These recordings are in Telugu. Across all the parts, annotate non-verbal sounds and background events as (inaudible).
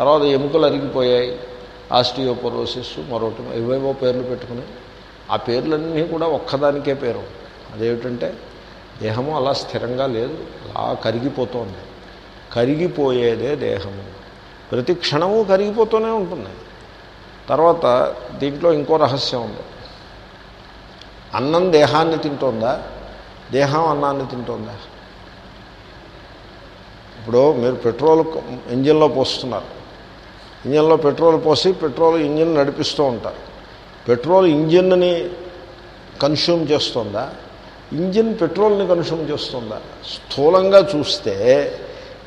తర్వాత ఎముకలు అరిగిపోయాయి. ఆస్టియోపరోసిస్ మరొకటి ఏవేవో పేర్లు పెట్టుకుని. ఆ పేర్లన్నీ కూడా ఒక్కదానికే పేరు. అదేమిటంటే దేహము అలా స్థిరంగా లేదు అలా కరిగిపోతుంది. కరిగిపోయేదే దేహము. ప్రతి క్షణము కరిగిపోతూనే ఉంటుంది. తర్వాత దీంట్లో ఇంకో రహస్యం ఉంది. అన్నం దేహాన్ని తింటోందా? దేహం అన్నాన్ని తింటోందా? ఇప్పుడు మీరు పెట్రోల్ ఇంజిన్లో పోస్తున్నారు. ఇంజన్లో పెట్రోల్ పోసి పెట్రోల్ ఇంజిన్ నడిపిస్తూ ఉంటారు. పెట్రోల్ ఇంజిన్ని కన్స్యూమ్ చేస్తుందా? ఇంజిన్ పెట్రోల్ని కన్స్యూమ్ చేస్తుందా? స్థూలంగా చూస్తే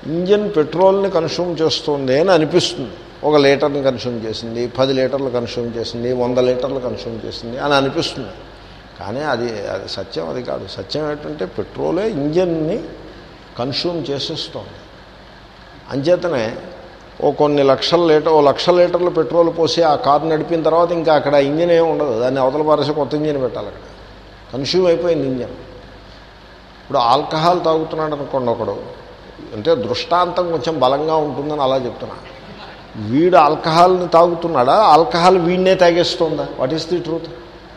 ఇంజిన్ పెట్రోల్ని కన్స్యూమ్ చేస్తుంది అని అనిపిస్తుంది. ఒక లీటర్ని కన్స్యూమ్ చేసింది పది లీటర్లు కన్స్యూమ్ చేసింది వంద లీటర్లు కన్స్యూమ్ చేసింది అని అనిపిస్తుంది. కానీ అది అది సత్యం అది కాదు. సత్యం ఏంటంటే పెట్రోలే ఇంజిన్ని కన్స్యూమ్ చేసేస్తుంది. అంచేతనే ఓ కొన్ని లక్షల లీటర్ ఓ లక్ష లీటర్లు పెట్రోల్ పోసి ఆ కారు నడిపిన తర్వాత ఇంకా అక్కడ ఇంజిన్ ఏమి ఉండదు. దాన్ని అవతల పారేసి కొత్త ఇంజిన్ పెట్టాలి అక్కడ. కన్స్యూమ్ అయిపోయింది ఇంజిన్. ఇప్పుడు ఆల్కహాల్ తాగుతున్నాడు అనుకోండి ఒకడు. అంటే దృష్టాంతం కొంచెం బలంగా ఉంటుందని అలా చెప్తున్నా. వీడు ఆల్కహాల్ని తాగుతున్నాడా? ఆల్కహాల్ వీడినే తాగేస్తుందా? వాట్ ఈస్ ది ట్రూత్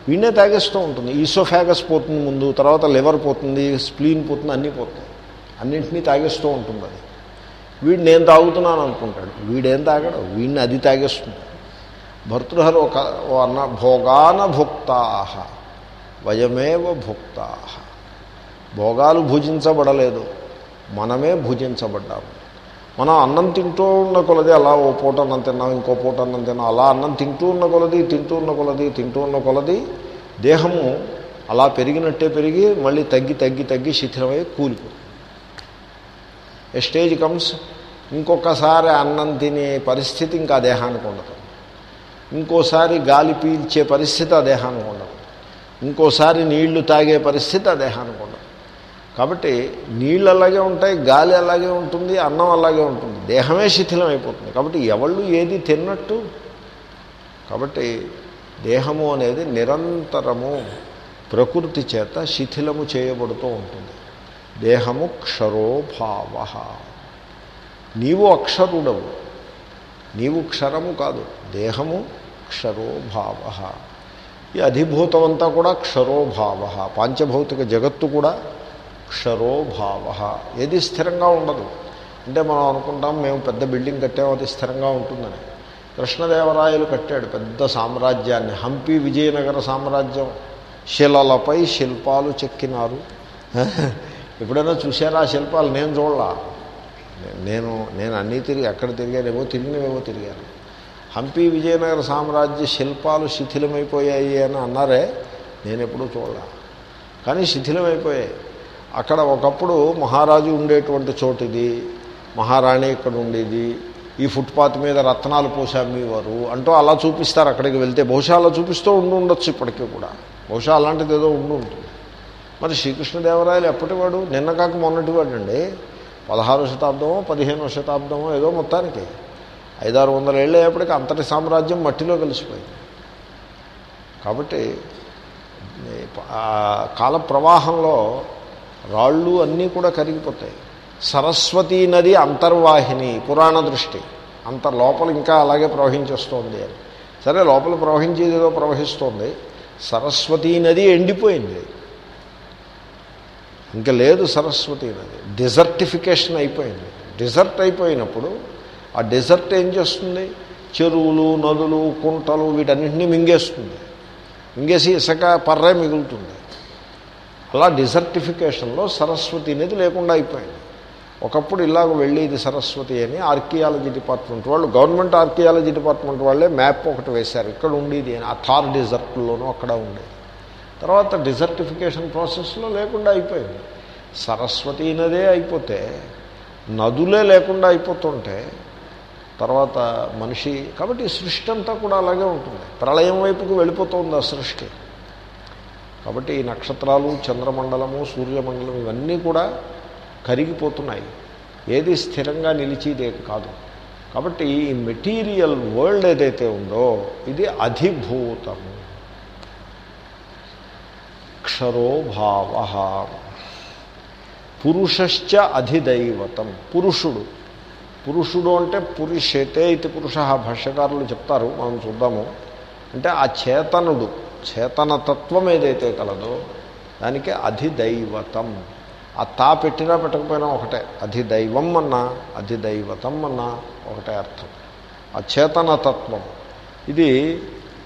వీడినే తాగేస్తూ ఉంటుంది. ఈసోఫాగస్ పోతుంది ముందు తర్వాత లివర్ పోతుంది స్ప్లీన్ పోతుంది అన్నీ పోతుంది. అన్నింటినీ తాగేస్తూ ఉంటుంది అది. వీడు నేను తాగుతున్నాను అనుకుంటాడు. వీడేం తాగడు? వీడిని అది తాగేస్తుంది. భర్తృహరు ఒక అన్న భోగాన భుక్తాహ వయమేవ భుక్తాహ భోగాలు భుజించబడలేదు. మనమే భుజించబడ్డాము మనం అన్నం తింటూ ఉన్న కొలది అలా ఓ పూట అన్నం తిన్నాం ఇంకో పూట అన్నం తిన్నాం. అలా అన్నం తింటూ ఉన్న కొలది తింటూ ఉన్న కొలది తింటూ ఉన్న కొలది దేహము అలా పెరిగినట్టే పెరిగి మళ్ళీ తగ్గి తగ్గి తగ్గి శిథిలమై కూలిపోతుంది. ఏ స్టేజ్ కమ్స్ ఇంకొకసారి అన్నం తినే పరిస్థితి ఇంకా దేహానికి ఉండదు. ఇంకోసారి గాలి పీల్చే పరిస్థితి ఆ దేహానికి ఉండదు. ఇంకోసారి నీళ్ళు తాగే పరిస్థితి ఆ దేహానికి ఉండదు. కాబట్టి నీళ్ళు అలాగే ఉంటాయి గాలి అలాగే ఉంటుంది అన్నం అలాగే ఉంటుంది. దేహమే శిథిలం అయిపోతుంది. కాబట్టి ఎవళ్ళు ఏది తిన్నట్టు? కాబట్టి దేహము అనేది నిరంతరము ప్రకృతి చేత శిథిలము చేయబడుతూ ఉంటుంది. దేహము క్షరోభావ నీవు అక్షరుడవు. నీవు క్షరము కాదు దేహము క్షరోభావ ఈ అధిభూతం అంతా కూడా క్షరోభావ పాంచభౌతిక జగత్తు కూడా క్షరోభావ ఏది స్థిరంగా ఉండదు. అంటే మనం అనుకుంటాం మేము పెద్ద బిల్డింగ్ కట్టాము అది స్థిరంగా ఉంటుందని. కృష్ణదేవరాయలు కట్టాడు పెద్ద సామ్రాజ్యాన్ని. హంపి విజయనగర సామ్రాజ్యం. శిలలపై శిల్పాలు చెక్కినారు. ఎప్పుడైనా చూసారా ఆ శిల్పాలు? నేను చూడలా. నేను నేను అన్నీ తిరిగి ఎక్కడ తిరిగానేమో తిరిగినవేమో తిరిగాను. హంపి విజయనగర సామ్రాజ్య శిల్పాలు శిథిలమైపోయాయి అని అన్నారే నేను ఎప్పుడూ చూడలా. కానీ శిథిలమైపోయాయి. అక్కడ ఒకప్పుడు మహారాజు ఉండేటువంటి చోటిది మహారాణి ఇక్కడ ఉండేది ఈ ఫుట్పాత్ మీద రత్నాలు పోసి అమ్మేవారు అంటూ అలా చూపిస్తారు అక్కడికి వెళ్తే. బహుశా అలా చూపిస్తూ ఉండి ఉండొచ్చు ఇప్పటికీ కూడా. బహుశా అలాంటిది ఏదో ఉండి ఉంటుంది. మరి శ్రీకృష్ణదేవరాయలు ఎప్పటివాడు? నిన్న కాక మొన్నటివాడు అండి పదహారో శతాబ్దమో పదిహేనో శతాబ్దమో ఏదో మొత్తానికి. ఐదారు వందల ఏళ్ళు అయ్యేప్పటికీ అంతటి సామ్రాజ్యం మట్టిలో కలిసిపోయింది. కాబట్టి కాల ప్రవాహంలో రాళ్ళు అన్నీ కూడా కరిగిపోతాయి. సరస్వతీ నది అంతర్వాహిని పురాణ దృష్టి. అంత లోపల ఇంకా అలాగే ప్రవహించేస్తోంది అని. సరే లోపల ప్రవహించేది ప్రవహిస్తోంది. సరస్వతీ నది ఎండిపోయింది. ఇంకా లేదు సరస్వతి నది. డిజర్టిఫికేషన్ అయిపోయింది. డిజర్ట్ అయిపోయినప్పుడు ఆ డిజర్ట్ ఏం చేస్తుంది? చెరువులు నదులు కుంటలు వీటన్నింటినీ మింగేస్తుంది. మింగేసి ఇసుక పర్రే మిగులుతుంది. అలా డిజర్టిఫికేషన్లో సరస్వతి అనేది లేకుండా అయిపోయింది. ఒకప్పుడు ఇలాగ వెళ్ళేది సరస్వతి అని ఆర్కియాలజీ డిపార్ట్మెంట్ వాళ్ళు గవర్నమెంట్ ఆర్కియాలజీ డిపార్ట్మెంట్ వాళ్ళే మ్యాప్ ఒకటి వేశారు. ఇక్కడ ఉండేది అని ఆ థార్ డిజర్ట్లోనూ అక్కడ ఉండేది. తర్వాత డిజర్టిఫికేషన్ ప్రాసెస్లో లేకుండా అయిపోయింది. సరస్వతి నదే అయిపోతే నదులే లేకుండా అయిపోతుంటే తర్వాత మనిషి కాబట్టి సృష్టి అంతా కూడా అలాగే ఉంటుంది. ప్రళయం వైపుకు వెళ్ళిపోతుంది ఆ సృష్టి. కాబట్టి ఈ నక్షత్రాలు చంద్రమండలము సూర్యమండలం ఇవన్నీ కూడా కరిగిపోతున్నాయి. ఏది స్థిరంగా నిలిచేదే కాదు. కాబట్టి ఈ మెటీరియల్ వరల్డ్ ఏదైతే ఉందో ఇది అధిభూతము. క్షరోభావ పురుషశ్చ అధిదైవతం పురుషుడు. పురుషుడు అంటే పురుషేతే ఇది పురుష భాష్యకారులు చెప్తారు మనం చూద్దాము. అంటే ఆ చేతనుడు చేతనతత్వం ఏదైతే కలదో దానికి అధిదైవతం. ఆ తా పెట్టినా పెట్టకపోయినా ఒకటే అధిదైవం అన్నా అధిదైవతం అన్నా ఒకటే అర్థం. ఆ చేతనతత్వం. ఇది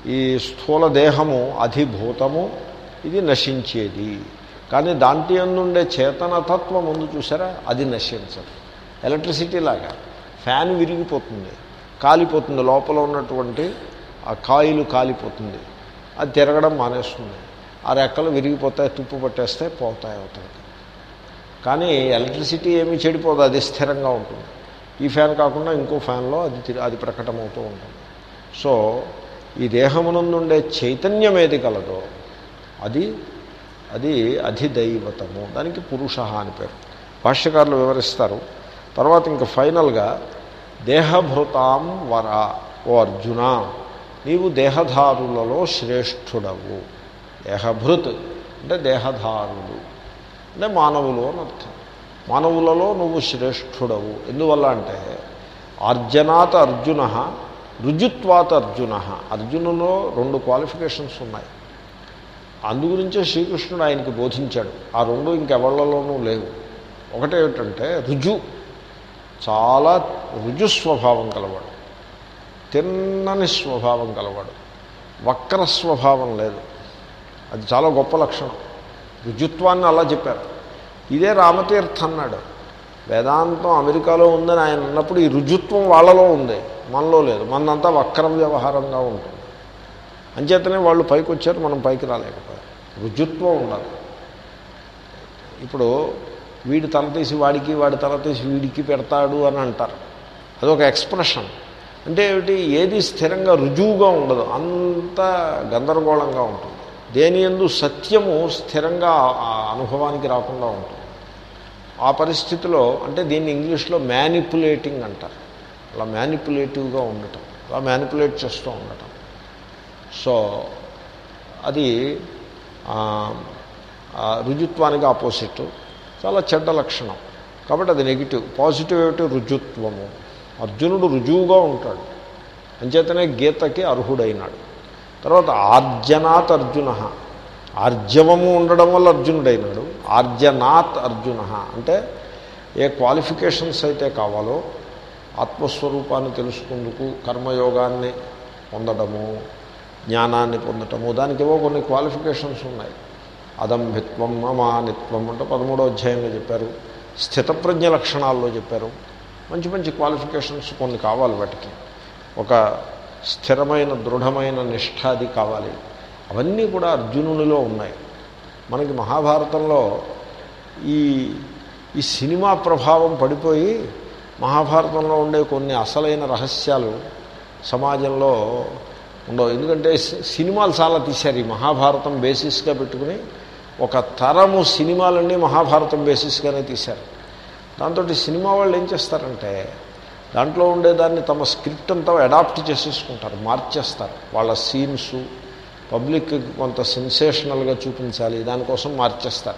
ఈ స్థూల దేహము అధిభూతము ఇది నశించేది. కానీ దాంట్లో ఎందుండే చేతనతత్వం ముందు చూసారా అది నశించదు. ఎలక్ట్రిసిటీ లాగా. ఫ్యాన్ విరిగిపోతుంది. కాలిపోతుంది. లోపల ఉన్నటువంటి ఆ కాయిలు కాలిపోతుంది. అది తిరగడం మానేస్తుంది. ఆ రెక్కలు విరిగిపోతాయి తుప్పు పట్టేస్తే పోతాయి అవుతాయి కానీ ఎలక్ట్రిసిటీ ఏమీ చెడిపోదు. అది స్థిరంగా ఉంటుంది. ఈ ఫ్యాన్ కాకుండా ఇంకో ఫ్యాన్లో అది అది ప్రకటమవుతూ ఉంటుంది. సో ఈ దేహమునందుండే చైతన్యం ఏది కలదో అది అది అధిదైవతము. దానికి పురుష అని పేరు. భాష్యకారులు వివరిస్తారు. తర్వాత ఇంకా ఫైనల్గా దేహభృతాం వర ఓ అర్జున నీవు దేహధారులలో శ్రేష్ఠుడవు. దేహభృత్ అంటే దేహధారుడు అంటే మానవులు అని అర్థం. మానవులలో నువ్వు శ్రేష్ఠుడవు. ఎందువల్ల అంటే అర్జనాత్ అర్జున రుజుత్వాత్ అర్జున. అర్జునులో రెండు క్వాలిఫికేషన్స్ ఉన్నాయి. అందుగురించే శ్రీకృష్ణుడు ఆయనకి బోధించాడు. ఆ రెండు ఇంకెవళ్ళలోనూ లేవు. ఒకటేమిటంటే రుజు చాలా రుజు స్వభావం కలవాడు. తిన్నని స్వభావం కలవాడు. వక్ర స్వభావం లేదు. అది చాలా గొప్ప లక్షణం. రుజుత్వాన్ని అలా చెప్పారు. ఇదే రామతీర్థ అన్నాడు. వేదాంతం అమెరికాలో ఉందని ఆయన అన్నప్పుడు ఈ రుజుత్వం వాళ్ళలో ఉంది. మనలో లేదు. మనంతా వక్ర వ్యవహారంగా ఉంటుంది. అంచేతనే వాళ్ళు పైకి వచ్చారు మనం పైకి రాలేకపోయాం. రుజుత్వం ఉండాలి ఇప్పుడు వీడి తల తీసి వాడికి వాడి తల తీసి వీడికి పెడతాడు అని అంటారు. అదొక ఎక్స్ప్రెషన్. అంటే ఏమిటి? ఏది స్థిరంగా రుజువుగా ఉండదు. అంత గందరగోళంగా ఉంటుంది. దేని ఎందు సత్యము స్థిరంగా ఆ అనుభవానికి రాకుండా ఉంటుంది. ఆ పరిస్థితిలో అంటే దీన్ని ఇంగ్లీష్లో మ్యానిపులేటింగ్ అంటారు. అలా మ్యానిపులేటివ్గా ఉండటం అలా మ్యానిపులేట్ చేస్తూ ఉండటం. సో అది రుజుత్వానికి ఆపోజిట్. చాలా చెడ్డ లక్షణం. కాబట్టి అది నెగిటివ్. పాజిటివ్ ఏమిటి? రుజుత్వము. అర్జునుడు రుజువుగా ఉంటాడు. అంచేతనే గీతకి అర్హుడైనాడు. తర్వాత ఆర్జనాత్ అర్జున. ఆర్జవము ఉండడం వల్ల అర్జునుడైనాడు. ఆర్జనాత్ అర్జున. అంటే ఏ క్వాలిఫికేషన్స్ అయితే కావాలో ఆత్మస్వరూపాన్ని తెలుసుకుందుకు కర్మయోగాన్ని పొందడము జ్ఞానాన్ని పొందటము. దానికి ఏవో కొన్ని క్వాలిఫికేషన్స్ ఉన్నాయి. అదంభిత్వం అమానిత్వం అంటే పదమూడో అధ్యాయంలో చెప్పారు. స్థితప్రజ్ఞ లక్షణాల్లో చెప్పారు. మంచి మంచి క్వాలిఫికేషన్స్ కొన్ని కావాలి వాటికి. ఒక స్థిరమైన దృఢమైన నిష్ఠాది కావాలి. అవన్నీ కూడా అర్జునునిలో ఉన్నాయి. మనకి మహాభారతంలో ఈ ఈ సినిమా ప్రభావం పడిపోయి మహాభారతంలో ఉండే కొన్ని అసలైన రహస్యాలు సమాజంలో ఉండవు. ఎందుకంటే సినిమాలు చాలా తీశారు. ఈ మహాభారతం బేసిస్గా పెట్టుకుని ఒక తరము సినిమాలన్నీ మహాభారతం బేసిస్గానే తీశారు. దాంతో సినిమా వాళ్ళు ఏం చేస్తారంటే దాంట్లో ఉండేదాన్ని తమ స్క్రిప్ట్ అంతా అడాప్ట్ చేసేసుకుంటారు మార్చేస్తారు. వాళ్ళ సీన్స్ పబ్లిక్ కొంత సెన్సేషనల్గా చూపించాలి దానికోసం మార్చేస్తారు.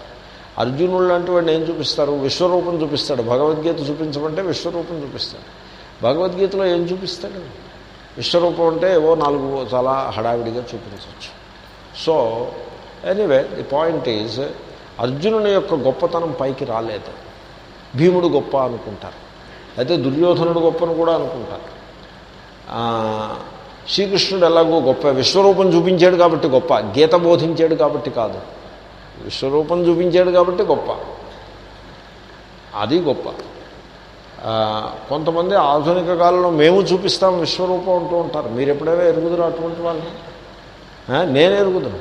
అర్జునుడు లాంటి వాడిని ఏం చూపిస్తారు? విశ్వరూపం చూపిస్తాడు. భగవద్గీత చూపించమంటే విశ్వరూపం చూపిస్తాడు. భగవద్గీతలో ఏం చూపిస్తాడు? విశ్వరూపం అంటే ఏవో నాలుగు చాలా హడావిడిగా చూపించవచ్చు. So anyway the point is అర్జునుని యొక్క గొప్పతనం పైకి రాలేదు. భీముడు గొప్ప అనుకుంటారు. అయితే దుర్యోధనుడు గొప్పను కూడా అనుకుంటారు. శ్రీకృష్ణుడు ఎలాగో గొప్ప విశ్వరూపం చూపించాడు కాబట్టి గొప్ప గీత బోధించాడు కాబట్టి కాదు. విశ్వరూపం చూపించాడు కాబట్టి గొప్ప. అది గొప్ప. కొంతమంది ఆధునిక కాలంలో మేము చూపిస్తాం విశ్వరూపం అంటూ ఉంటారు. మీరు ఎప్పుడైనా ఎరుగుదరు అటువంటి వాళ్ళని? నేను ఎరుగుదును.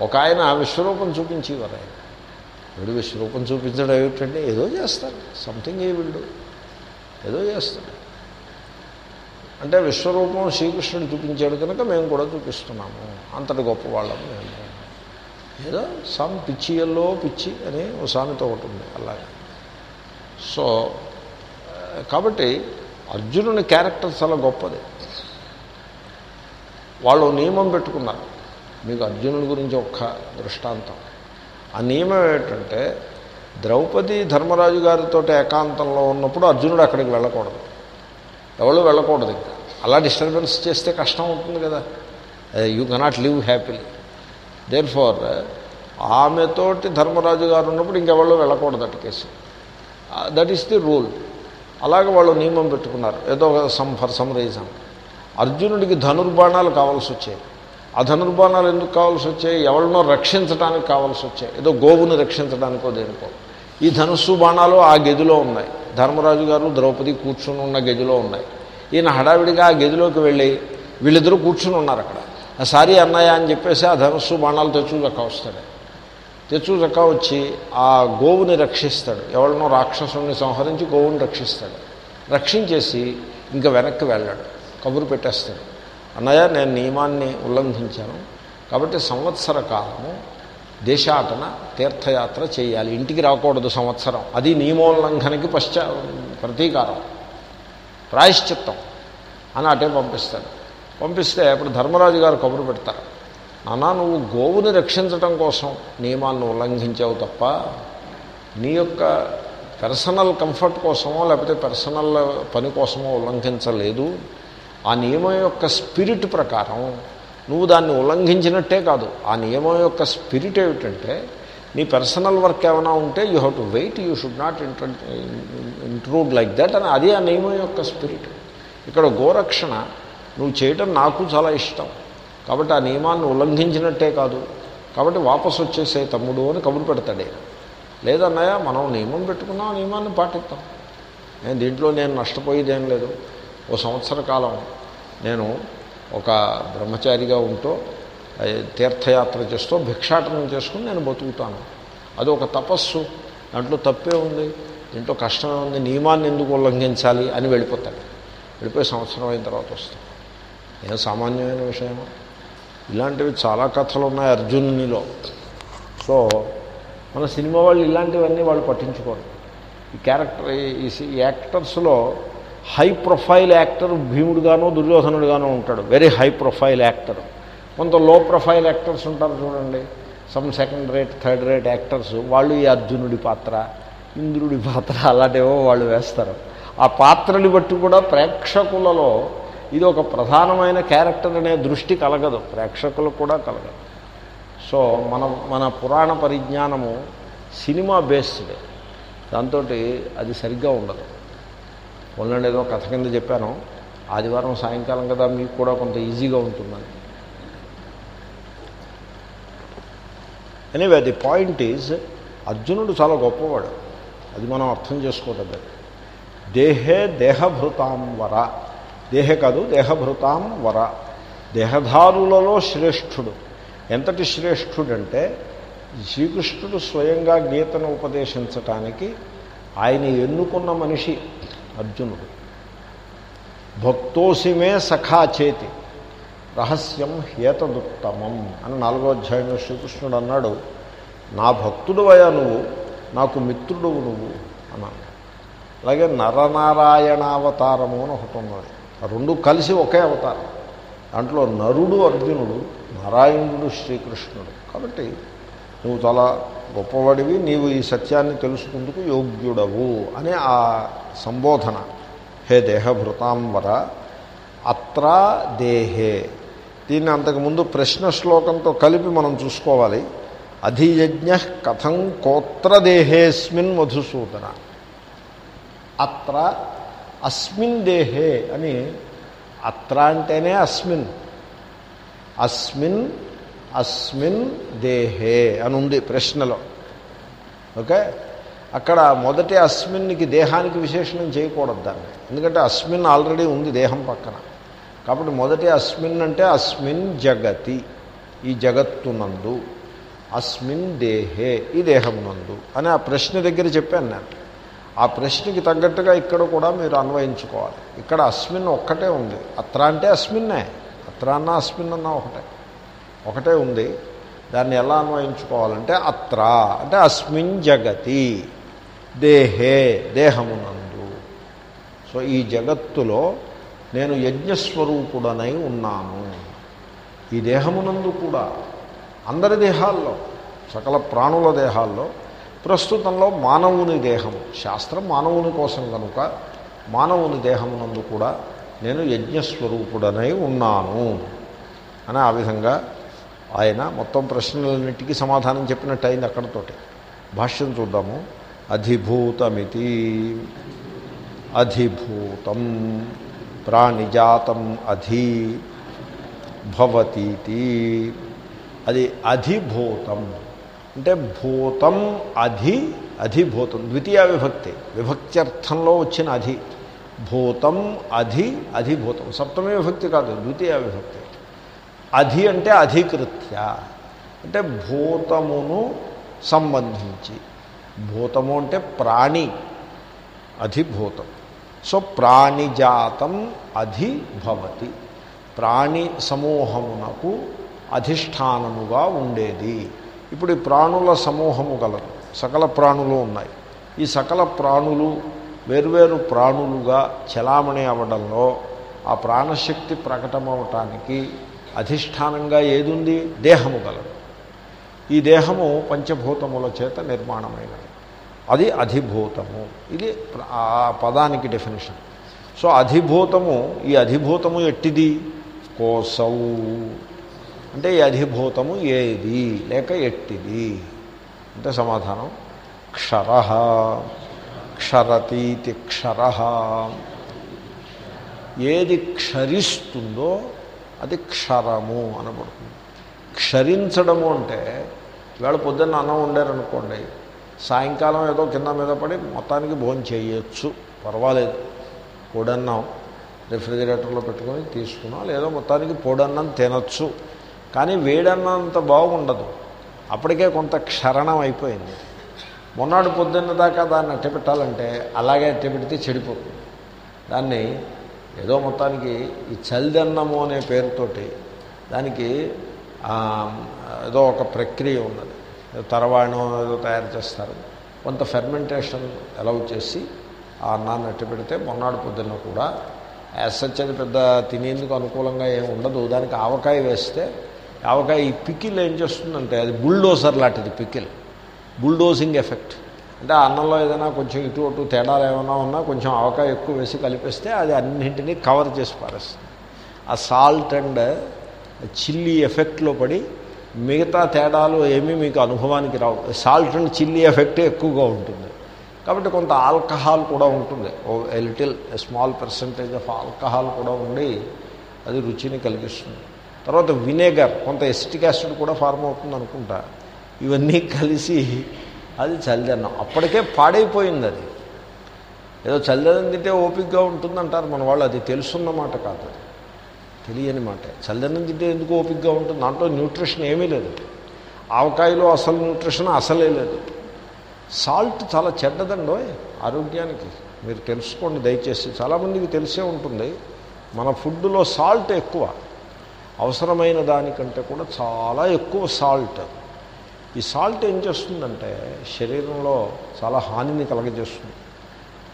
ఒక ఆయన విశ్వరూపం చూపించేవారు ఆయన. వీడు విశ్వరూపం చూపించడం ఏమిటంటే ఏదో చేస్తారు సంథింగ్ ఏ వీళ్ళు ఏదో చేస్తారు అంటే విశ్వరూపం శ్రీకృష్ణుడు చూపించాడు కనుక మేము కూడా చూపిస్తున్నాము. అంతటి గొప్పవాళ్ళం మేము. ఏదో సమ్ పిచ్చియల్లో పిచ్చి అని ఓ సామెత ఒకటి ఉంది అలాగే. సో కాబట్టి అర్జునుని క్యారెక్టర్ చాలా గొప్పది. వాళ్ళు నియమం పెట్టుకున్నారు. మీకు అర్జునుడి గురించి ఒక్క దృష్టాంతం. ఆ నియమం ఏంటంటే ద్రౌపది ధర్మరాజు గారితో ఏకాంతంలో ఉన్నప్పుడు అర్జునుడు అక్కడికి వెళ్ళకూడదు. ఎవరు వెళ్ళకూడదు ఇంకా. అలా డిస్టర్బెన్స్ చేస్తే కష్టం అవుతుంది కదా. You cannot live happily. Therefore ఆమెతోటి Dharmaraju గారు ఉన్నప్పుడు ఇంకెవరో వెళ్ళకూడదు అటు కేసు దట్ ఈస్ ది రూల్ అలాగే వాళ్ళు నియమం పెట్టుకున్నారు. ఏదో సమ్ ఫర్ సమ్ రీజన్. అర్జునుడికి ధనుర్బాణాలు కావాల్సి వచ్చాయి. ఆ ధనుర్బాణాలు ఎందుకు కావాల్సి వచ్చాయి? ఎవరినో రక్షించడానికి కావాల్సి వచ్చాయి. ఏదో గోవుని రక్షించడానికో దేనికో. ఈ ధనుస్సు బాణాలు ఆ గదిలో ఉన్నాయి. ధర్మరాజు గారు ద్రౌపది కూర్చుని ఉన్న గదిలో ఉన్నాయి. ఈయన హడావిడిగా ఆ గదిలోకి వెళ్ళి వీళ్ళిద్దరూ కూర్చుని ఉన్నారు అక్కడ. ఆ సారీ అన్నయ్య అని చెప్పేసి ఆ ధనుస్సు బాణాలు తెచ్చు వస్తాడు. తెచ్చు చక్క వచ్చి ఆ గోవుని రక్షిస్తాడు. ఎవరినో రాక్షసుని సంహరించి గోవుని రక్షిస్తాడు. రక్షించేసి ఇంకా వెనక్కి వెళ్ళాడు. కబురు పెట్టేస్తాడు. అన్నయ్య నేను నియమాన్ని ఉల్లంఘించాను. కాబట్టి సంవత్సర కాలము దేశాటన తీర్థయాత్ర చేయాలి. ఇంటికి రాకూడదు సంవత్సరం. అది నియమోల్లంఘనకి పశ్చా ప్రతీకారం. ప్రాయశ్చిత్తం. అని అటే పంపిస్తాడు. పంపిస్తే అప్పుడు ధర్మరాజు గారు కబురు పెడతారు. నానా నువ్వు గోవుని రక్షించటం కోసం నియమాన్ని ఉల్లంఘించావు తప్ప నీ యొక్క పర్సనల్ కంఫర్ట్ కోసమో లేకపోతే పర్సనల్ పని కోసమో ఉల్లంఘించలేదు. ఆ నియమం యొక్క స్పిరిట్ ప్రకారం నువ్వు దాన్ని ఉల్లంఘించినట్టే కాదు. ఆ నియమం యొక్క స్పిరిట్ ఏమిటంటే నీ పర్సనల్ వర్క్ ఏమైనా ఉంటే you have to wait you should not inter intrude like that అని అది ఆ నియమం యొక్క స్పిరిట్ ఇక్కడ గోరక్షణ నువ్వు చేయటం నాకు చాలా ఇష్టం. కాబట్టి ఆ నియమాన్ని ఉల్లంఘించినట్టే కాదు. కాబట్టి వాపసు వచ్చేసే తమ్ముడు అని కబురు పెడతాడే లేదన్నయ్య మనం నియమం పెట్టుకున్నాం ఆ నియమాన్ని పాటిస్తాం. నేను దీంట్లో నేను నష్టపోయేదేం లేదు. ఓ సంవత్సర కాలం నేను ఒక బ్రహ్మచారిగా ఉంటూ తీర్థయాత్ర చేస్తూ భిక్షాటనం చేసుకుని నేను బతుకుతాను. అది ఒక తపస్సు. దాంట్లో తప్పే ఉంది. దీంట్లో కష్టమే ఉంది. నియమాన్ని ఎందుకు ఉల్లంఘించాలి అని వెళ్ళిపోతాడు. వెళ్ళిపోయి సంవత్సరం అయిన తర్వాత వస్తాం. ఏం సామాన్యమైన విషయమా? ఇలాంటివి చాలా కథలు ఉన్నాయి అర్జునునిలో. సో మన సినిమా వాళ్ళు ఇలాంటివన్నీ వాళ్ళు పట్టించుకోరు. ఈ క్యారెక్టర్ ఈ యాక్టర్స్లో హై ప్రొఫైల్ యాక్టర్ భీముడుగానో దుర్యోధనుడుగానో ఉంటాడు. Very high profile actor. కొంత లో ప్రొఫైల్ యాక్టర్స్ ఉంటారు చూడండి. Some second rate third rate actors. వాళ్ళు ఈ అర్జునుడి పాత్ర ఇంద్రుడి పాత్ర అలాంటివో వాళ్ళు వేస్తారు. ఆ పాత్రని బట్టి కూడా ప్రేక్షకులలో ఇది ఒక ప్రధానమైన క్యారెక్టర్ అనే దృష్టి కలగదు. ప్రేక్షకులకు కూడా కలగదు సో మన మన పురాణ పరిజ్ఞానము సినిమా బేస్డ్. దాంతో అది సరిగ్గా ఉండదు. ఓన్లండి ఏదో కథ కింద చెప్పాను. ఆదివారం సాయంకాలం కదా మీకు కూడా కొంత ఈజీగా ఉంటుందని. ఎనీవే ది పాయింట్ ఈజ్ అర్జునుడు చాలా గొప్పవాడు. అది మనం అర్థం చేసుకోవటం దేహే దేహభృతాం వర. దేహే కాదు దేహభృతాం వర. దేహధారులలో శ్రేష్ఠుడు. ఎంతటి శ్రేష్ఠుడంటే శ్రీకృష్ణుడు స్వయంగా గీతను ఉపదేశించటానికి ఆయన ఎన్నుకున్న మనిషి అర్జునుడు. భక్తోసిమే సఖా చేతి రహస్యం హేతదుత్తమం అని నాలుగో అధ్యాయంలో శ్రీకృష్ణుడు అన్నాడు. నా భక్తుడువయా నువ్వు నాకు మిత్రుడు నువ్వు అన్నాడు. అలాగే నరనారాయణావతారము అని ఒకటి ఉన్నది. రెండు కలిసి ఒకే అవతారం. దాంట్లో నరుడు అర్జునుడు నారాయణుడు శ్రీకృష్ణుడు. కాబట్టి నువ్వు చాలా గొప్పవాడివి నీవు ఈ సత్యాన్ని తెలుసుకుందుకు యోగ్యుడవు అనే ఆ సంబోధన. హే దేహభృతాంబర అత్ర దేహే. దీన్ని అంతకుముందు ప్రశ్న శ్లోకంతో కలిపి మనం చూసుకోవాలి. అధియజ్ఞ కథం కోత్ర దేహేస్మిన్ మధుసూదన. అత్ర అస్మిన్ దేహే అని అత్ర అంటేనే అస్మిన్. అస్మిన్ అస్మిన్ దేహే అని ఉంది ప్రశ్నలో. ఓకే? అక్కడ మొదటి అస్మిన్కి దేహానికి విశేషణం చేయకూడదు దాన్ని. ఎందుకంటే అస్మిన్ ఆల్రెడీ ఉంది దేహం పక్కన. కాబట్టి మొదటి అస్మిన్ అంటే అస్మిన్ జగతి ఈ జగత్తునందు అస్మిన్ దేహే ఈ దేహమునందు అని ఆ ప్రశ్న దగ్గర చెప్పాను నేను. ఆ ప్రశ్నకి తగ్గట్టుగా ఇక్కడ కూడా మీరు అన్వయించుకోవాలి. ఇక్కడ అస్మిన్ ఒక్కటే ఉంది. అత్ర అంటే అస్మిన్నే. అత్ర అన్న అస్మిన్ అన్న ఒకటే. ఒకటే ఉంది. దాన్ని ఎలా అన్వయించుకోవాలంటే అత్ర అంటే అస్మిన్ జగతి దేహే దేహమునందు. సో ఈ జగత్తులో నేను యజ్ఞస్వరూపుడనై ఉన్నాను. ఈ దేహమునందు కూడా. అందరి దేహాల్లో సకల ప్రాణుల దేహాల్లో ప్రస్తుతంలో మానవుని దేహము శాస్త్రం మానవుని కోసం కనుక మానవుని దేహమునందు కూడా నేను యజ్ఞస్వరూపుడనై ఉన్నాను అని ఆ విధంగా ఆయన మొత్తం ప్రశ్నలన్నిటికీ సమాధానం చెప్పినట్టు అయింది అక్కడతోటి. భాష్యం చూద్దాము. అధిభూతమితి. అధిభూతం. ప్రాణిజాతం అధి భవతీతి. అది అధిభూతం. అంటే భూతం అధి అధిభూతం ద్వితీయ విభక్తి విభక్త్యర్థంలో వచ్చిన అధి. భూతం అధి అధిభూతం సప్తమి విభక్తి కాదు ద్వితీయ విభక్తి. అధి అంటే అధికృత్య. అంటే భూతమును సంబంధించి. భూతము అంటే ప్రాణి అధిభూతం. సో ప్రాణిజాతం అధిభవతి. ప్రాణి సమూహమునకు అధిష్టానముగా ఉండేది. ఇప్పుడు ఈ ప్రాణుల సమూహము గలదు. సకల ప్రాణులు ఉన్నాయి. ఈ సకల ప్రాణులు వేర్వేరు ప్రాణులుగా చలామణి అవ్వడంలో ఆ ప్రాణశక్తి ప్రకటమవటానికి అధిష్టానంగా ఏదుంది? దేహము గలదు. ఈ దేహము పంచభూతముల చేత నిర్మాణమైనది. అది అధిభూతము. ఇది ఆ పదానికి డెఫినేషన్ సో అధిభూతము ఈ అధిభూతము ఎట్టిది? కోసౌ. అంటే ఈ అధిభూతము ఏది? లేక ఎట్టిది? అంటే సమాధానం. క్షర. క్షరతీతి క్షర. ఏది క్షరిస్తుందో అది క్షరము అనబడుతుంది. క్షరించడము అంటే ఇవాళ పొద్దున్న అన్నం వండారనుకోండి సాయంకాలం ఏదో కింద మీద పడి మొత్తానికి భోజనం చేయొచ్చు. పర్వాలేదు. పొడన్నం రిఫ్రిజిరేటర్లో పెట్టుకొని తీసుకున్నాం లేదో మొత్తానికి పొడన్నం తినచ్చు. కానీ వేడన్నంత బాగుండదు. అప్పటికే కొంత క్షరణం అయిపోయింది. మొన్నటి పొద్దున్న దాకా దాన్ని అట్టపెట్టాలంటే అలాగే అట్టపెడితే చెడిపోతుంది. దాన్ని ఏదో మొత్తానికి ఈ చల్దన్నము అనే పేరుతోటి దానికి ఏదో ఒక ప్రక్రియ ఉన్నది. తరవాణం ఏదో తయారు చేస్తారు. కొంత ఫెర్మెంటేషన్ అలౌ చేసి ఆ అన్నాన్ని అట్టపెడితే మొన్నాడు పొద్దున్న కూడా యాసచ్ అది పెద్ద తినేందుకు అనుకూలంగా ఏమి ఉండదు. దానికి ఆవకాయ వేస్తే ఆవకాయ ఈ పికిల్ ఏం చేస్తుందంటే అది బుల్డోజర్ లాంటిది పికిల్. Bulldozing effect. అంటే అన్నంలో ఏదైనా కొంచెం ఇటు అటు తేడాలు ఏమైనా ఉన్నా కొంచెం ఆవకాయ ఎక్కువ వేసి కలిపేస్తే అది అన్నింటినీ కవర్ చేసి పారేస్తుంది. ఆ సాల్ట్ అండ్ చిల్లీ ఎఫెక్ట్లో పడి మిగతా తేడాలు ఏమీ మీకు అనుభవానికి రావు. సాల్ట్ అండ్ చిల్లీ ఎఫెక్టే ఎక్కువగా ఉంటుంది. కాబట్టి కొంత ఆల్కహాల్ కూడా ఉంటుంది. ఓ a little small percentage of alcohol కూడా ఉండి అది రుచిని కలిగిస్తుంది. తర్వాత వినేగర్ కొంత ఎసిటిక్ యాసిడ్ కూడా ఫార్మ్ అవుతుంది అనుకుంటా. ఇవన్నీ కలిసి అది చలిదన్నం అప్పటికే పాడైపోయింది అది. ఏదో చల్లదనం తింటే ఓపికగా ఉంటుందంటారు మన వాళ్ళు అది తెలుసున్నమాట కాదు తెలియని మాట. చల్లదనం తింటే ఎందుకు ఓపికగా ఉంటుంది? దాంట్లో న్యూట్రిషన్ ఏమీ లేదు. ఆవకాయలో అసలు న్యూట్రిషన్ అసలే లేదు. సాల్ట్ చాలా చెడ్డదండో ఆరోగ్యానికి. మీరు తెలుసుకోండి దయచేసి. చాలామందికి తెలిసే ఉంటుంది. మన ఫుడ్లో సాల్ట్ ఎక్కువ. అవసరమైన దానికంటే కూడా చాలా ఎక్కువ సాల్ట్. ఈ సాల్ట్ ఏం చేస్తుందంటే శరీరంలో చాలా హానిని కలగజేస్తుంది.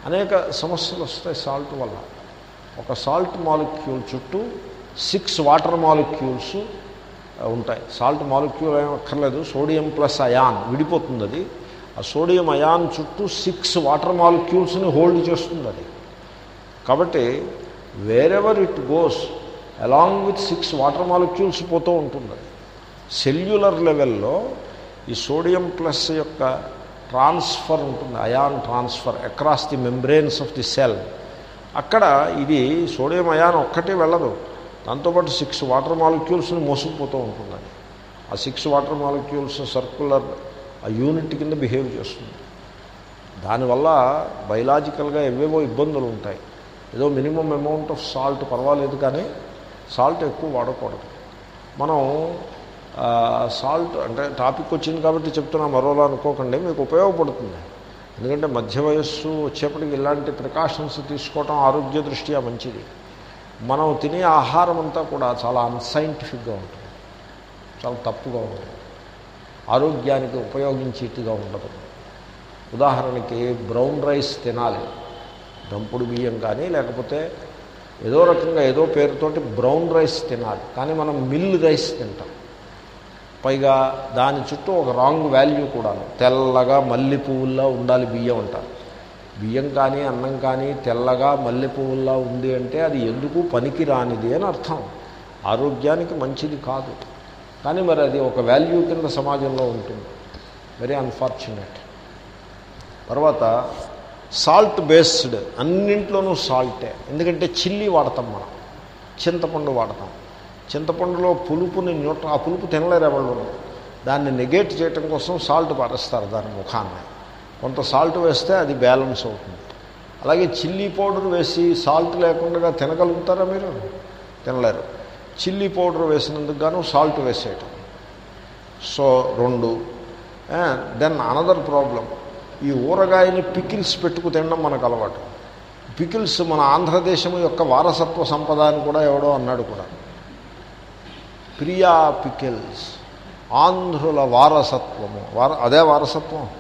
అనేక సమస్యలు వస్తాయి సాల్ట్ వల్ల. ఒక సాల్ట్ మాలిక్యూల్ చుట్టూ సిక్స్ వాటర్ మాలిక్యూల్స్ ఉంటాయి. సాల్ట్ మాలిక్యూల్ ఏం అక్కర్లేదు సోడియం ప్లస్ అయాన్ విడిపోతుంది అది. ఆ సోడియం అయాన్ చుట్టూ సిక్స్ వాటర్ మాలిక్యూల్స్ని హోల్డ్ చేస్తుంది అది. కాబట్టి wherever it goes along with six water molecules పోతూ ఉంటుంది. సెల్యులర్ లెవెల్లో ఈ సోడియం ప్లస్ యొక్క ట్రాన్స్ఫర్ ఉంటుంది ion transfer across the membranes of the cell. అక్కడ ఇది సోడియం అయాన్ ఒక్కటే వెళ్ళదు. దాంతోపాటు సిక్స్ వాటర్ మాలిక్యూల్స్ని మోసుకుపోతూ ఉంటుంది. ఆ సిక్స్ వాటర్ మాలిక్యూల్స్ సర్కులర్ ఆ యూనిట్ కింద బిహేవ్ చేస్తుంది. దానివల్ల బయలాజికల్గా ఎవేవో ఇబ్బందులు ఉంటాయి. ఏదో మినిమం అమౌంట్ ఆఫ్ సాల్ట్ పర్వాలేదు కానీ సాల్ట్ ఎక్కువ వాడకూడదు. మనం సాల్ట్ అంటే టాపిక్ వచ్చింది కాబట్టి చెప్తున్నా మరోలా అనుకోకండి మీకు ఉపయోగపడుతుంది. ఎందుకంటే మధ్య వయస్సు వచ్చేప్పటికి ఇలాంటి ప్రికాషన్స్ తీసుకోవటం ఆరోగ్య దృష్ట్యా మంచిది. మనం తినే ఆహారం అంతా కూడా చాలా అన్సైంటిఫిక్గా ఉంటుంది. చాలా తప్పుగా ఉంటుంది. ఆరోగ్యానికి ఉపయోగించేట్టుగా ఉండదు. ఉదాహరణకి బ్రౌన్ రైస్ తినాలి. దంపుడు బియ్యం కానీ లేకపోతే ఏదో రకంగా ఏదో పేరుతోటి బ్రౌన్ రైస్ తినాలి. కానీ మనం మిల్ రైస్ తింటాం. పైగా దాని చుట్టూ ఒక రాంగ్ వాల్యూ కూడాను. తెల్లగా మల్లె పువ్వుల్లా ఉండాలి బియ్యం అంటారు బియ్యం కానీ అన్నం కానీ తెల్లగా మల్లె పువ్వుల్లా ఉంది అంటే అది ఎందుకు పనికి రానిది అని అర్థం. ఆరోగ్యానికి మంచిది కాదు. కానీ మరి అది ఒక వాల్యూ కింద సమాజంలో ఉంటుంది. వెరీ అన్ఫార్చునేట్ తర్వాత సాల్ట్ బేస్డ్ అన్నింట్లోనూ సాల్టే. ఎందుకంటే చిల్లీ వాడతాం మనం. చింతపండు వాడతాం. చింతపండులో పులుపుని న్యూట్ర ఆ పులుపు తినలేరు ఎవరు దాన్ని నెగేట్ చేయటం కోసం సాల్ట్ పారేస్తారు దాని ముఖాన్ని. కొంత సాల్ట్ వేస్తే అది బ్యాలెన్స్ అవుతుంది. అలాగే చిల్లీ పౌడర్ వేసి సాల్ట్ లేకుండా తినగలుగుతారా మీరు? తినలేరు. చిల్లీ పౌడర్ వేసినందుకు గాను సాల్ట్ వేసేయటం. సో రెండు. Then another problem. ఈ ఊరగాయని పికిల్స్ పెట్టుకు తినడం మనకు అలవాటు. పికిల్స్ మన ఆంధ్రదేశం యొక్క వారసత్వ సంపద అని కూడా ఎవడో అన్నాడు కూడా. ప్రియా పికిల్స్ ఆంధ్రుల వారసత్వము. వార అదే వారసత్వం.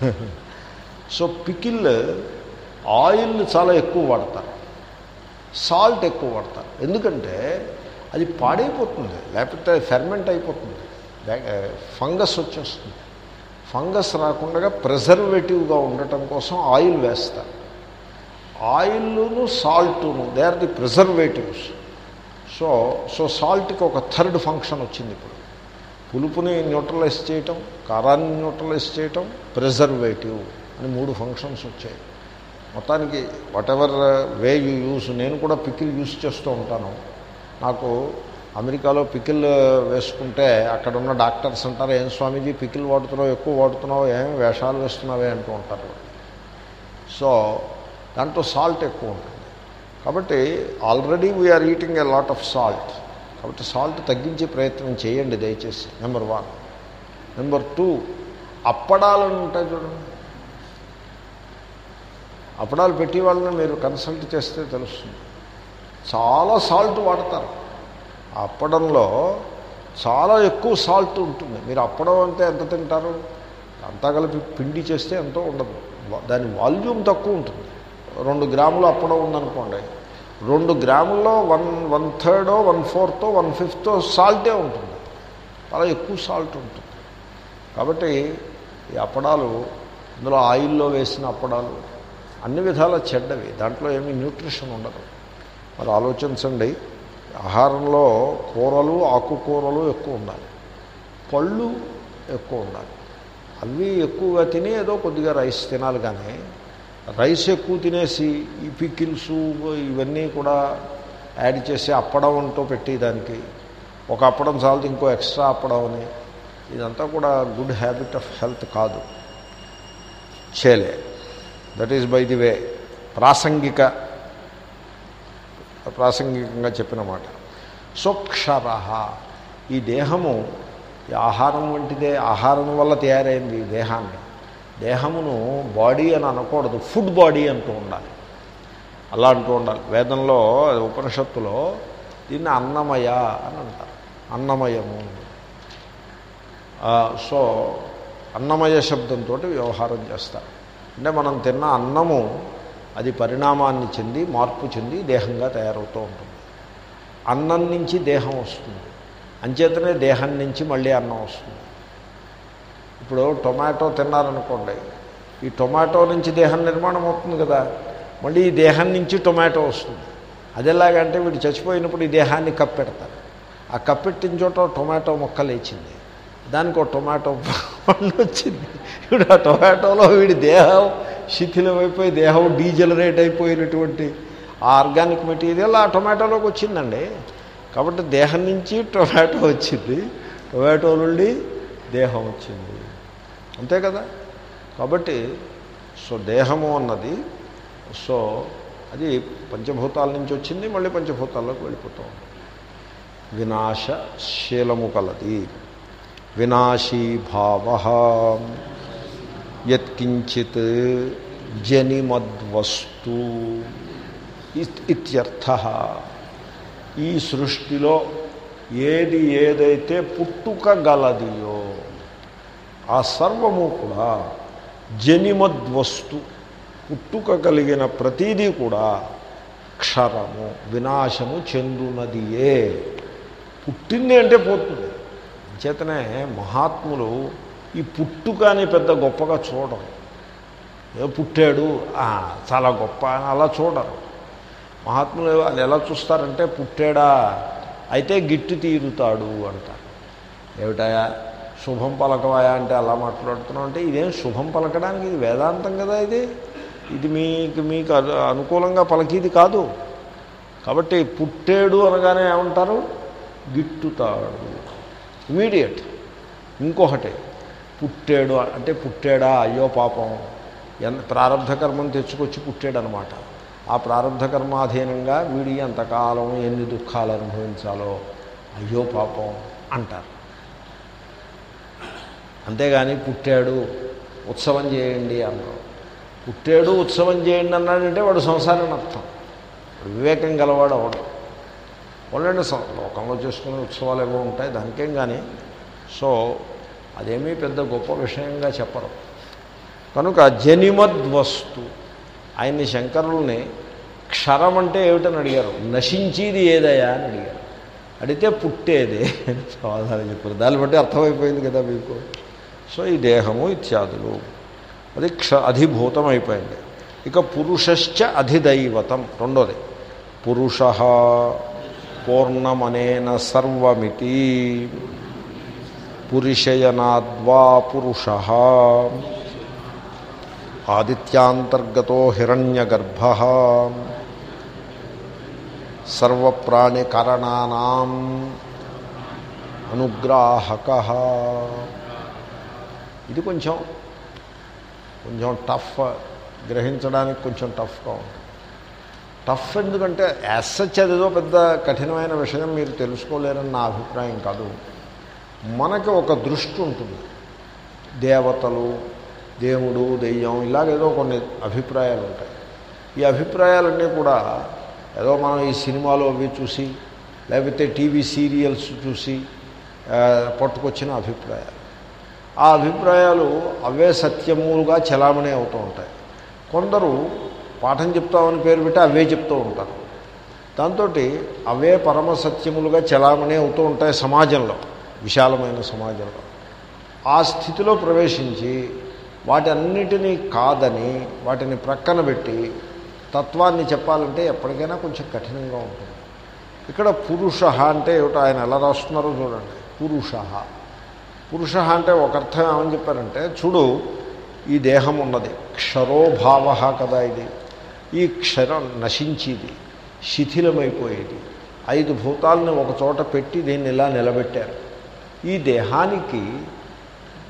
(laughs) సో పికిల్ ఆయిల్ చాలా ఎక్కువ వాడతారు. సాల్ట్ ఎక్కువ వాడతారు. ఎందుకంటే అది పాడైపోతుంది లేకపోతే ఫెర్మెంట్ అయిపోతుంది ఫంగస్ వచ్చేస్తుంది. ఫంగస్ రాకుండా ప్రిజర్వేటివ్గా ఉండటం కోసం ఆయిల్ వేస్తారు. ఆయిల్ను సాల్ట్ను they are the preservatives. So so సాల్ట్కి ఒక థర్డ్ ఫంక్షన్ వచ్చింది ఇప్పుడు. పులుపుని న్యూట్రలైజ్ చేయటం కారాన్ని న్యూట్రలైజ్ చేయటం ప్రిజర్వేటివ్ అని మూడు ఫంక్షన్స్ వచ్చాయి. మొత్తానికి whatever way you use నేను కూడా పికిల్ యూస్ చేస్తూ ఉంటాను. నాకు అమెరికాలో పికిల్ వేసుకుంటే అక్కడ ఉన్న డాక్టర్స్ అంటారు ఏం స్వామీజీ పికిల్ వాడుతున్నావు ఎక్కువ వాడుతున్నావు ఏం వేషాలు వేస్తున్నావే? అంటూ ఉంటారు. సో దాంట్లో సాల్ట్ ఎక్కువ ఉంటుంది. కాబట్టి already we're eating a lot of salt కాబట్టి సాల్ట్ తగ్గించే ప్రయత్నం చేయండి దయచేసి నెంబర్ వన్. నెంబర్ టూ అప్పడాలను ఉంటాయి చూడండి. అప్పడాలు పెట్టి వాళ్ళని మీరు కన్సల్ట్ చేస్తే తెలుస్తుంది. చాలా సాల్ట్ వాడతారు. అప్పడంలో చాలా ఎక్కువ సాల్ట్ ఉంటుంది. మీరు అప్పడం అంటే ఎంత తింటారు? అంతా కలిపి పిండి చేస్తే ఎంతో ఉండదు. దాని వాల్యూమ్ తక్కువ ఉంటుంది. రెండు గ్రాములు అప్పడం ఉందనుకోండి. రెండు గ్రాముల్లో వన్ వన్ థర్డో వన్ ఫోర్తో వన్ ఫిఫ్తో సాల్టే ఉంటుంది. చాలా ఎక్కువ సాల్ట్ ఉంటుంది. కాబట్టి ఈ అప్పడాలు ఇందులో ఆయిల్లో వేసిన అప్పడాలు అన్ని విధాల చెడ్డవి. దాంట్లో ఏమీ న్యూట్రిషన్ ఉండదు. మరి ఆలోచించండి. ఆహారంలో కూరలు ఆకుకూరలు ఎక్కువ ఉండాలి. పళ్ళు ఎక్కువ ఉండాలి. అవి ఎక్కువగా తిని ఏదో కొద్దిగా రైస్ తినాలి కానీ రైస్ ఎక్కువ తినేసి ఈ పికిల్స్ ఇవన్నీ కూడా యాడ్ చేసి అప్పడం అంటూ పెట్టేదానికి ఒక అప్పడం చాలదు ఇంకో ఎక్స్ట్రా అప్పడం అని. ఇదంతా కూడా గుడ్ హ్యాబిట్ ఆఫ్ హెల్త్ కాదు. చేలే. That is by the way. ప్రాసంగిక ప్రాసంగికంగా చెప్పిన మాట. సోక్షర ఈ దేహము ఈ ఆహారం వంటిదే ఆహారం వల్ల తయారైంది ఈ దేహాన్ని. దేహమును బాడీ అని అనకూడదు ఫుడ్ బాడీ అంటూ ఉండాలి. అలా అంటూ ఉండాలి. వేదంలో ఉపనిషత్తులో దీన్ని అన్నమయ అని అంటారు. అన్నమయము. సో అన్నమయ శబ్దంతో వ్యవహారం చేస్తారు. అంటే మనం తిన్న అన్నము అది పరిణామాన్ని చెంది మార్పు చెంది దేహంగా తయారవుతూ ఉంటుంది. అన్నం నుంచి దేహం వస్తుంది. అంచేతనే దేహం నుంచి మళ్ళీ అన్నం వస్తుంది. ఇప్పుడు టొమాటో తిన్నారనుకోండి ఈ టొమాటో నుంచి దేహం నిర్మాణం అవుతుంది కదా మళ్ళీ ఈ దేహం నుంచి టొమాటో వస్తుంది. అది ఎలాగంటే వీడు చచ్చిపోయినప్పుడు ఈ దేహాన్ని కప్పెడతారు ఆ కప్పెట్టిన చోట టొమాటో మొక్క లేచింది. దానికి ఒక టొమాటో (laughs) పండు వచ్చింది ఇప్పుడు ఆ టొమాటోలో వీడి దేహం శిథిలమైపోయి దేహం డీజనరేట్ అయిపోయినటువంటి ఆర్గానిక్ మెటీరియల్ ఆ టొమాటోలోకి వచ్చిందండి. కాబట్టి దేహం నుంచి టొమాటో వచ్చింది. టొమాటో నుండి దేహం వచ్చింది. అంతే కదా? కాబట్టి సో దేహము అన్నది సో అది పంచభూతాల నుంచి వచ్చింది మళ్ళీ పంచభూతాల్లోకి వెళ్ళిపోతాం. వినాశశీలము కలది. వినాశీభావ యత్కించిత్ జనిమద్వస్తు ఇత్యర్థ. ఈ సృష్టిలో ఏది ఏదైతే పుట్టుక గలదియో ఆ సర్వము కూడా జనిమద్వస్తు పుట్టుక కలిగిన ప్రతీదీ కూడా క్షరము వినాశము చెందునదియే. పుట్టింది అంటే పోతుంది. చేతనే మహాత్ములు ఈ పుట్టుక పెద్ద గొప్పగా చూడరు. ఏదో పుట్టాడు చాలా గొప్ప అని అలా చూడరు. మహాత్ములు వాళ్ళు ఎలా చూస్తారంటే పుట్టాడా అయితే గిట్టు తీరుతాడు అంటారు. ఏమిటాయా? శుభం పలకవాయా అంటే అలా మాట్లాడుతున్నాం అంటే ఇదేం శుభం పలకడానికి? ఇది వేదాంతం కదా ఇది. ఇది మీకు మీకు అనుకూలంగా పలికిది కాదు. కాబట్టి పుట్టేడు అనగానే ఏమంటారు? గిట్టుతాడు. ఇమీడియట్. ఇంకొకటి పుట్టాడు అంటే పుట్టాడా? అయ్యో పాపం. ఎంత ప్రారంధ కర్మను తెచ్చుకొచ్చి పుట్టాడనమాట. ఆ ప్రారంధ కర్మాధీనంగా వీడి ఎంతకాలం ఎన్ని దుఃఖాలు అనుభవించాలో అయ్యో పాపం అంటారు. అంతేగాని పుట్టాడు ఉత్సవం చేయండి అన్నారు పుట్టాడు ఉత్సవం చేయండి అన్నాడంటే వాడు సంసారం అర్థం. వివేకం గలవాడు అవడు. వాళ్ళండి లోకంలో చేసుకునే ఉత్సవాలు ఏవో ఉంటాయి దానికేం కానీ సో అదేమీ పెద్ద గొప్ప విషయంగా చెప్పరు. కనుక జనిమద్వస్తు ఆయన్ని శంకరుల్ని క్షరం అంటే ఏమిటని అడిగారు. నశించేది ఏదయా అని అడిగారు. అడిగితే పుట్టేదే సమాధానం చెప్పారు. దాన్ని బట్టి అర్థమైపోయింది కదా మీకు. సో ఈ దేహము ఇత్యాదులు. అది క్ష అధిభూతం అయిపోయింది ఇక పురుషశ్చ అధిదైవతం రెండోది. పురుష పూర్ణమనేన సర్వమితి. పురుషయనాద్వా పురుష. ఆదిత్యాంతర్గతో హిరణ్యగర్భ. సర్వప్రాణికరణానాం అనుగ్రాహక. ఇది కొంచెం కొంచెం టఫ్ గ్రహించడానికి కొంచెం టఫ్గా ఉంటుంది. టఫ్ ఎందుకంటే యాసచ్ అదేదో పెద్ద కఠినమైన విషయం మీరు తెలుసుకోలేరని నా అభిప్రాయం కాదు. మనకి ఒక దృష్టి ఉంటుంది. దేవతలు దేవుడు దెయ్యం ఇలాగేదో కొన్ని అభిప్రాయాలు ఉంటాయి. ఈ అభిప్రాయాలన్నీ కూడా ఏదో మనం ఈ సినిమాలు అవి చూసి లేకపోతే టీవీ సీరియల్స్ చూసి పట్టుకొచ్చిన అభిప్రాయాలు. ఆ అభిప్రాయాలు అవే సత్యములుగా చలామణి అవుతూ ఉంటాయి. కొందరు పాఠం చెప్తామని పేరు పెట్టి అవే చెప్తూ ఉంటారు. దాంతో అవే పరమ సత్యములుగా చలామణి అవుతూ ఉంటాయి సమాజంలో. విశాలమైన సమాజంలో ఆ స్థితిలో ప్రవేశించి వాటన్నిటినీ కాదని వాటిని ప్రక్కన పెట్టి తత్వాన్ని చెప్పాలంటే ఎప్పటికైనా కొంచెం కఠినంగా ఉంటుంది. ఇక్కడ పురుష అంటే ఏమిటో ఆయన ఎలా రాస్తున్నారో చూడండి. పురుష. పురుష అంటే ఒక అర్థం ఏమని చెప్పారంటే చూడు ఈ దేహం ఉన్నది. క్షరోభావ కదా ఇది. ఈ క్షరం నశించేది శిథిలమైపోయేది. ఐదు భూతాలని ఒక చోట పెట్టి దీన్ని ఇలా నిలబెట్టారు. ఈ దేహానికి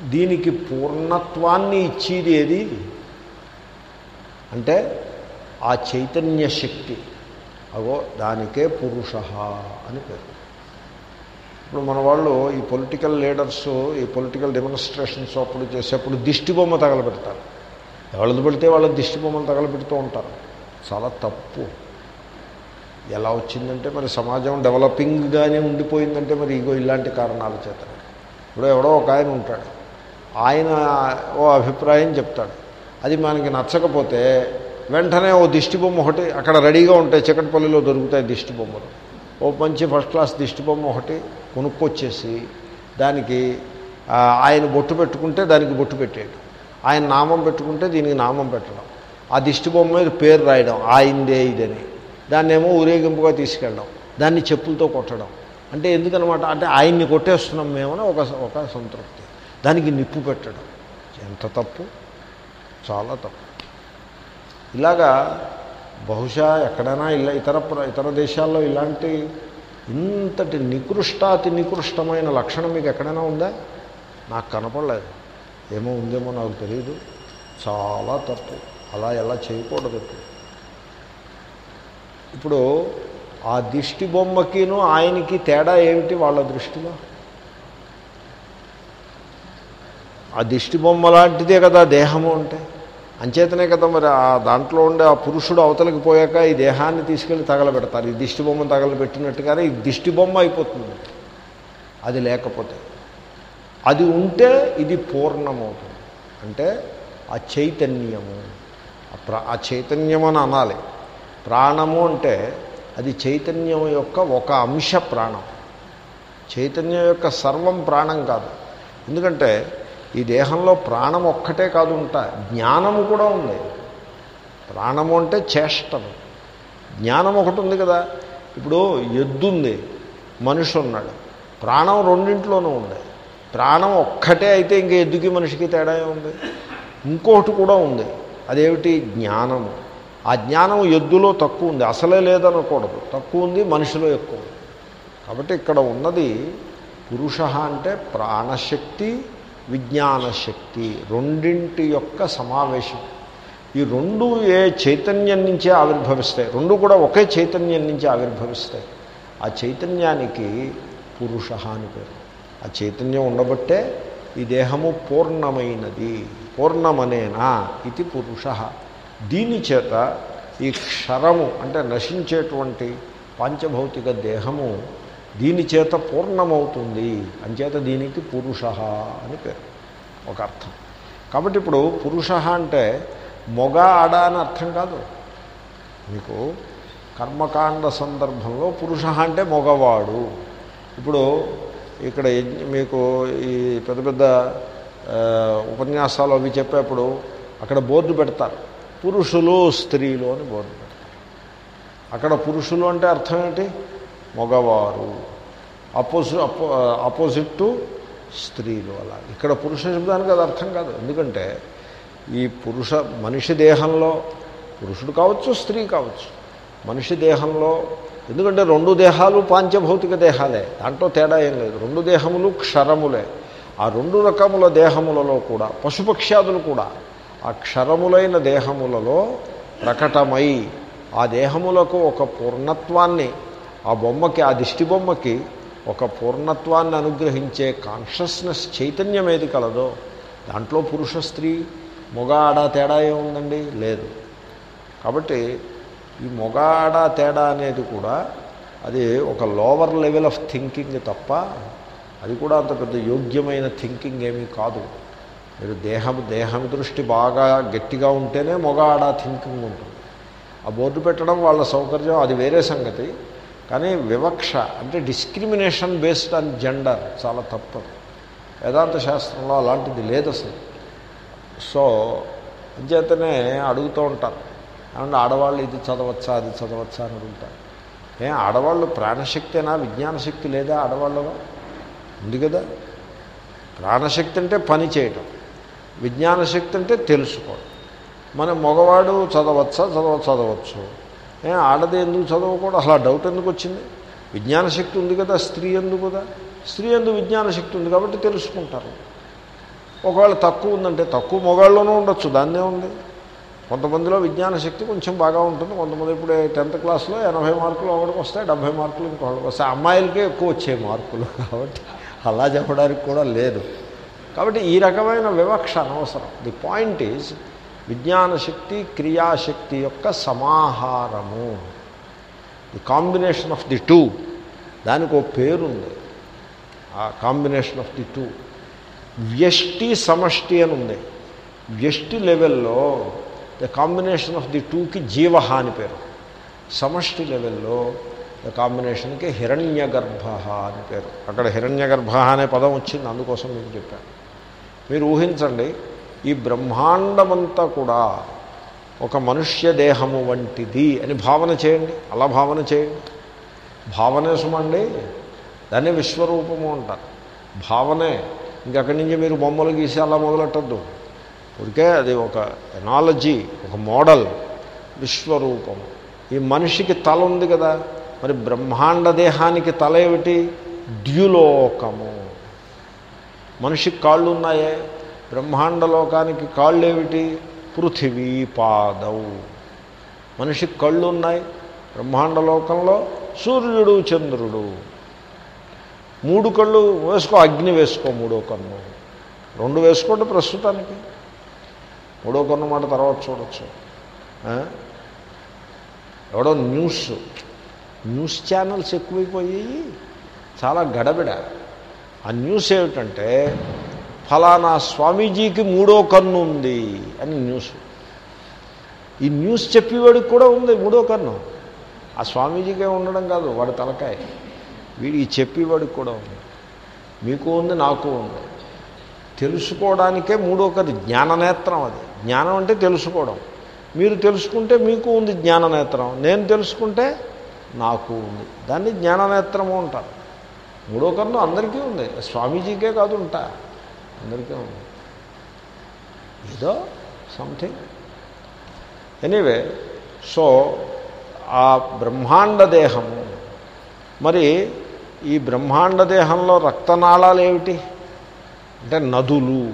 దీనికి పూర్ణత్వాన్ని ఇచ్చేది ఏది? అంటే ఆ చైతన్య శక్తి. అగో దానికే పురుష అని పేరు. ఇప్పుడు మన వాళ్ళు ఈ పొలిటికల్ లీడర్స్ ఈ పొలిటికల్ డెమోన్స్ట్రేషన్స్ అప్పుడు చేసేప్పుడు దిష్టి బొమ్మ తగలబెడతారు. ఎవరిది పడితే వాళ్ళ దిష్టి బొమ్మలు తగలబెడుతూ ఉంటారు. చాలా తప్పు. ఎలా వచ్చిందంటే మరి సమాజం డెవలపింగ్గానే ఉండిపోయిందంటే మరి ఇగో ఇలాంటి కారణాల చేత. ఇప్పుడు ఎవడో ఒక ఆయన ఉంటాడు. ఆయన ఓ అభిప్రాయం చెప్తాడు. అది మనకి నచ్చకపోతే వెంటనే ఓ దిష్టిబొమ్మ ఒకటి అక్కడ రెడీగా ఉంటాయి చికటపల్లిలో దొరుకుతాయి దిష్టిబొమ్మలు ఓ మంచి ఫస్ట్ క్లాస్ దిష్టిబొమ్మ ఒకటి కొనుక్కొచ్చేసి దానికి ఆయన బొట్టు పెట్టుకుంటే దానికి బొట్టు పెట్టేయడం ఆయన నామం పెట్టుకుంటే దీనికి నామం పెట్టడం. ఆ దిష్టిబొమ్మ మీద పేరు రాయడం ఆయిందే ఇదని. దాన్నేమో ఊరేగింపుగా తీసుకెళ్ళడం దాన్ని చెప్పులతో కొట్టడం. అంటే ఎందుకనమాట? అంటే ఆయన్ని కొట్టేస్తున్నాం మేమని ఒక ఒక సంతృప్తి. దానికి నిప్పు పెట్టడం. ఎంత తప్పు? చాలా తప్పు. ఇలాగా బహుశా ఎక్కడైనా ఇలా ఇతర ప్ర- ఇతర దేశాల్లో ఇలాంటి ఇంతటి నికృష్టాతి నికృష్టమైన లక్షణం మీకు ఎక్కడైనా ఉందా? నాకు కనపడలేదు. ఏమో ఉందేమో నాకు తెలియదు చాలా తప్పు. అలా ఎలా చేయకూడదు? ఇప్పుడు. ఆ దిష్టి బొమ్మకిను ఆయనకి తేడా ఏమిటి వాళ్ళ దృష్టిలో? ఆ దిష్టి బొమ్మ లాంటిదే కదా దేహము అంటే. అంచేతనే కదా మరి ఆ దాంట్లో ఉండే ఆ పురుషుడు అవతలకి పోయాక ఈ దేహాన్ని తీసుకెళ్ళి తగలబెడతారు. ఈ దిష్టి బొమ్మను తగలబెట్టినట్టుగానే ఈ దిష్టి బొమ్మ అయిపోతుంది. అది లేకపోతే. అది ఉంటే ఇది పూర్ణమవుతుంది. అంటే ఆ చైతన్యము ఆ చైతన్యం అని అనాలి. ప్రాణము అంటే అది చైతన్యం యొక్క ఒక అంశ ప్రాణం. చైతన్యం యొక్క సర్వం ప్రాణం కాదు. ఎందుకంటే ఈ దేహంలో ప్రాణం ఒక్కటే కాదు ఉంటా జ్ఞానము కూడా ఉంది. ప్రాణము అంటే చేష్టము. జ్ఞానం ఒకటి ఉంది కదా. ఇప్పుడు ఎద్దుంది మనిషి ఉన్నాడు. ప్రాణం రెండింట్లోనూ ఉంది. ప్రాణం ఒక్కటే అయితే ఇంక ఎద్దుకి మనిషికి తేడా ఉంది ఇంకోటి కూడా ఉంది. అదేమిటి? జ్ఞానము. ఆ జ్ఞానం ఎద్దులో తక్కువ ఉంది అసలే లేదనకూడదు. తక్కువ ఉంది మనిషిలో ఎక్కువ ఉంది. కాబట్టి ఇక్కడ ఉన్నది పురుష అంటే ప్రాణశక్తి విజ్ఞానశక్తి రెండింటి యొక్క సమావేశం. ఈ రెండు ఏ చైతన్యం నుంచే ఆవిర్భవిస్తాయి. రెండు కూడా ఒకే చైతన్యం నుంచి ఆవిర్భవిస్తాయి. ఆ చైతన్యానికి పురుష అని పేరు. ఆ చైతన్యం ఉండబట్టే ఈ దేహము పూర్ణమైనది. పూర్ణమనేనా? ఇది పురుష. దీని చేత ఈ క్షరము అంటే నశించేటువంటి పంచభౌతిక దేహము దీని చేత పూర్ణమవుతుంది. అంచేత దీనికి పురుష అని పేరు. ఒక అర్థం. కాబట్టి ఇప్పుడు పురుష అంటే మొగ ఆడ అని అర్థం కాదు. మీకు కర్మకాండ సందర్భంలో పురుష అంటే మగవాడు. ఇప్పుడు ఇక్కడ మీకు ఈ పెద్ద పెద్ద ఉపన్యాసాలు అవి చెప్పేప్పుడు అక్కడ బోర్డు పెడతారు. పురుషులు స్త్రీలు అని బోధన అక్కడ పురుషులు అంటే అర్థం ఏంటి? మగవారు. అపోజి అపో అపోజిట్ టు స్త్రీలు అలా. ఇక్కడ పురుష శబ్దానికి అది అర్థం కాదు. ఎందుకంటే ఈ పురుష మనిషి దేహంలో పురుషుడు కావచ్చు స్త్రీ కావచ్చు. మనిషి దేహంలో ఎందుకంటే రెండు దేహాలు పాంచభౌతిక దేహాలే. దాంట్లో తేడా ఏం లేదు. రెండు దేహములు క్షరములే. ఆ రెండు రకముల దేహములలో కూడా పశుపక్ష్యాదులు కూడా అక్షరములైన దేహములలో ప్రకటమై ఆ దేహములకు ఒక పూర్ణత్వాన్ని ఆ బొమ్మకి ఆ దిష్టి బొమ్మకి ఒక పూర్ణత్వాన్ని అనుగ్రహించే కాన్షియస్నెస్ చైతన్యం ఏది కలదో దాంట్లో పురుష స్త్రీ మొగ ఆడ తేడా ఏముందండి? లేదు. కాబట్టి ఈ మొగ ఆడ తేడా అనేది కూడా అది ఒక లోవర్ లెవెల్ ఆఫ్ థింకింగ్ తప్ప అది కూడా అంత పెద్ద యోగ్యమైన థింకింగ్ ఏమీ కాదు. మీరు దేహం దేహం దృష్టి బాగా గట్టిగా ఉంటేనే మగ ఆడ థింకింగ్ ఉంటుంది. ఆ బోర్డు పెట్టడం వాళ్ళ సౌకర్యం అది వేరే సంగతి. కానీ వివక్ష అంటే డిస్క్రిమినేషన్ బేస్డ్ ఆన్ జెండర్ చాలా తప్పదు. వేదాంత శాస్త్రంలో అలాంటిది లేదు అసలు. సో అంచేతనే అడుగుతూ ఉంటారు. ఏమంటే ఆడవాళ్ళు ఇది చదవచ్చా అది చదవచ్చా అని అడుగుతారు. ఏ ఆడవాళ్ళు ప్రాణశక్తేనా విజ్ఞాన శక్తి లేదా ఆడవాళ్ళలో? ఉంది కదా. ప్రాణశక్తి అంటే పని చేయటం. విజ్ఞాన శక్తి అంటే తెలుసుకోవడం. మన మగవాడు చదవచ్చా? చదవ చదవచ్చు. ఆడది ఎందుకు చదవకూడదు? అసలు డౌట్ ఎందుకు వచ్చింది? విజ్ఞాన శక్తి ఉంది కదా స్త్రీ ఎందుకు కదా? స్త్రీ ఎందుకు విజ్ఞాన శక్తి ఉంది కాబట్టి తెలుసుకుంటారు. ఒకవేళ తక్కువ ఉందంటే తక్కువ మొగాళ్ళలోనూ ఉండొచ్చు దాన్నే ఉంది. కొంతమందిలో విజ్ఞాన శక్తి కొంచెం బాగా ఉంటుంది. కొంతమంది ఇప్పుడు టెన్త్ క్లాస్లో ఎనభై మార్కులు ఒకటికి వస్తాయి డెబ్భై మార్కులు ఇంకొకటికి వస్తాయి. అమ్మాయిలకే ఎక్కువ వచ్చాయి మార్కులు కాబట్టి అలా చెప్పడానికి కూడా లేదు. కాబట్టి ఈ రకమైన వివక్ష అనవసరం. ది పాయింట్ ఈజ్ విజ్ఞాన శక్తి క్రియాశక్తి యొక్క సమాహారము. The combination of the two దానికి ఒక పేరుంది. ఆ కాంబినేషన్ ఆఫ్ ది టూ వ్యష్టి సమష్టి అని ఉంది. వ్యష్టి లెవెల్లో ద కాంబినేషన్ ఆఫ్ ది టూకి జీవహాని పేరు. సమష్టి లెవెల్లో ద కాంబినేషన్కి హిరణ్య గర్భ అని పేరు. అక్కడ హిరణ్య గర్భ అనే పదం వచ్చింది అందుకోసం మీకు చెప్పాను. మీరు ఊహించండి ఈ బ్రహ్మాండమంతా కూడా ఒక మనుష్య దేహము వంటిది అని భావన చేయండి. అలా భావన చేయండి. భావనే సుమండి దాన్ని విశ్వరూపము అంటారు. భావనే ఇంకక్కడి నుంచి మీరు బొమ్మలు గీసి అలా మొదలెట్టద్దు. ఊరికే అది ఒక ఎనాలజీ ఒక మోడల్ విశ్వరూపము. ఈ మనిషికి తల ఉంది కదా మరి బ్రహ్మాండ దేహానికి తల ఏమిటి? ద్యులోకము. మనిషికి కాళ్ళు ఉన్నాయే? బ్రహ్మాండ లోకానికి కాళ్ళు ఏమిటి పృథివీ పాదౌ. మనిషికి కళ్ళు ఉన్నాయి? బ్రహ్మాండ లోకంలో సూర్యుడు చంద్రుడు. మూడు కళ్ళు వేసుకో అగ్ని వేసుకో మూడో కన్ను. రెండు వేసుకోండి ప్రస్తుతానికి. మూడో కన్ను మాట తర్వాత చూడొచ్చు. ఎవడో న్యూస్. న్యూస్ ఛానల్స్ ఎక్కువైపోయాయి. చాలా గడబిడ. ఆ న్యూస్ ఏమిటంటే ఫలానా స్వామీజీకి మూడో కన్ను ఉంది అని న్యూస్. ఈ న్యూస్ చెప్పేవాడికి కూడా ఉంది మూడో కన్ను. ఆ స్వామీజీకే ఉండడం కాదు వాడి తలకాయ. వీడికి చెప్పేవాడికి కూడా ఉంది. మీకు ఉంది నాకు ఉంది. తెలుసుకోవడానికే మూడో మూడొకటి జ్ఞాననేత్రం అది. జ్ఞానం అంటే తెలుసుకోవడం. మీరు తెలుసుకుంటే మీకు ఉంది జ్ఞాననేత్రం. నేను తెలుసుకుంటే నాకు ఉంది. దాన్ని జ్ఞాననేత్రము అంటారు. మూడో కన్ను అందరికీ ఉంది. స్వామీజీకే కాదు ఉంటా. అందరికీ ఉంది. ఏదో సంథింగ్ ఎనీవే సో ఆ బ్రహ్మాండ దేహము మరి ఈ బ్రహ్మాండ దేహంలో రక్తనాళాలు ఏమిటి? అంటే నదులు.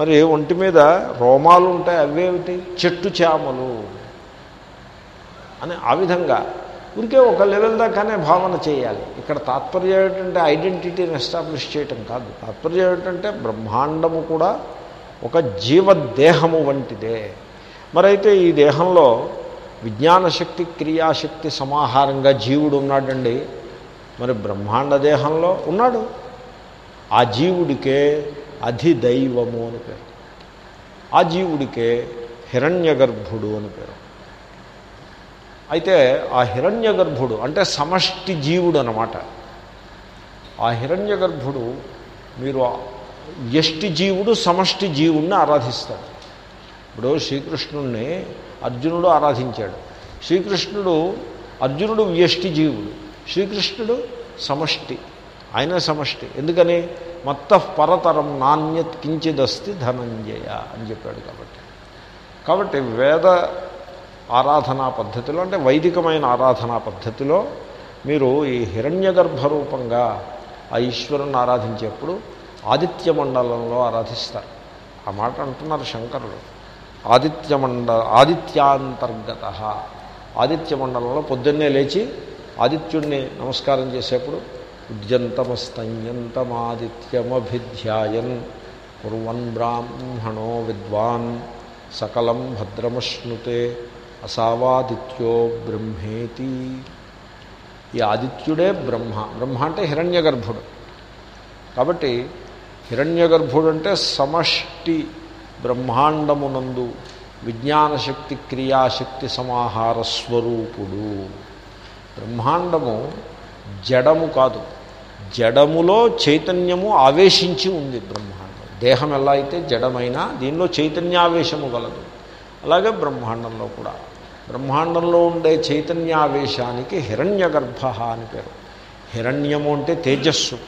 మరి ఒంటి మీద రోమాలు ఉంటాయి అవేమిటి? చెట్టు చేమలు. అని ఆ విధంగా ఊరికే ఒక లెవెల్ దాకానే భావన చేయాలి. ఇక్కడ తాత్పర్యం ఏమిటంటే ఐడెంటిటీని ఎస్టాబ్లిష్ చేయటం కాదు. తాత్పర్యం ఏమిటంటే బ్రహ్మాండము కూడా ఒక జీవదేహము వంటిదే. మరైతే ఈ దేహంలో విజ్ఞానశక్తి క్రియాశక్తి సమాహారంగా జీవుడు ఉన్నాడండి. మరి బ్రహ్మాండ దేహంలో ఉన్నాడు. ఆ జీవుడికే అధిదైవము అని పేరు. ఆ జీవుడికే హిరణ్యగర్భుడు అని పేరు. అయితే ఆ హిరణ్యగర్భుడు అంటే సమష్టి జీవుడు అనమాట ఆ హిరణ్యగర్భుడు మీరు ఎష్టి జీవుడు సమష్టి జీవుణ్ణి ఆరాధిస్తాడు. ఇప్పుడు శ్రీకృష్ణుణ్ణి అర్జునుడు ఆరాధించాడు. శ్రీకృష్ణుడు అర్జునుడు వ్యష్టి జీవుడు. శ్రీకృష్ణుడు సమష్టి ఆయన సమష్టి. ఎందుకని? మత్త పరతరం నాణ్యత్ కించిదస్తి ధనంజయ అని చెప్పాడు కాబట్టి. కాబట్టి వేద ఆరాధనా పద్ధతిలో అంటే వైదికమైన ఆరాధనా పద్ధతిలో మీరు ఈ హిరణ్యగర్భ రూపంగా ఆ ఈశ్వరుని ఆరాధించేప్పుడు ఆదిత్య మండలంలో ఆరాధిస్తారు. ఆ మాట అంటున్నారు శంకరుడు ఆదిత్య మండ ఆదిత్యాంతర్గత ఆదిత్య మండలంలో పొద్దున్నే లేచి ఆదిత్యుణ్ణి నమస్కారం చేసేప్పుడు ఉద్యంతమస్తంయంతమాదిత్యమభిధ్యాయన్ కుర్వన్ బ్రాహ్మణో విద్వాన్ సకలం భద్రమశ్నుతే అసావాదిత్యో బ్రహ్మేతి. ఈ ఆదిత్యుడే బ్రహ్మ. బ్రహ్మ అంటే హిరణ్యగర్భుడు. కాబట్టి హిరణ్యగర్భుడు అంటే సమష్టి బ్రహ్మాండమునందు విజ్ఞానశక్తి క్రియాశక్తి సమాహార స్వరూపుడు. బ్రహ్మాండము జడము కాదు. జడములో చైతన్యము ఆవేశించి ఉంది బ్రహ్మాండం. దేహం ఎలా అయితే జడమైనా దీనిలో చైతన్యావేశము గలదు. అలాగే బ్రహ్మాండంలో కూడా. బ్రహ్మాండంలో ఉండే చైతన్యావేశానికి హిరణ్యగర్భ అని పేరు. హిరణ్యము అంటే తేజస్సు.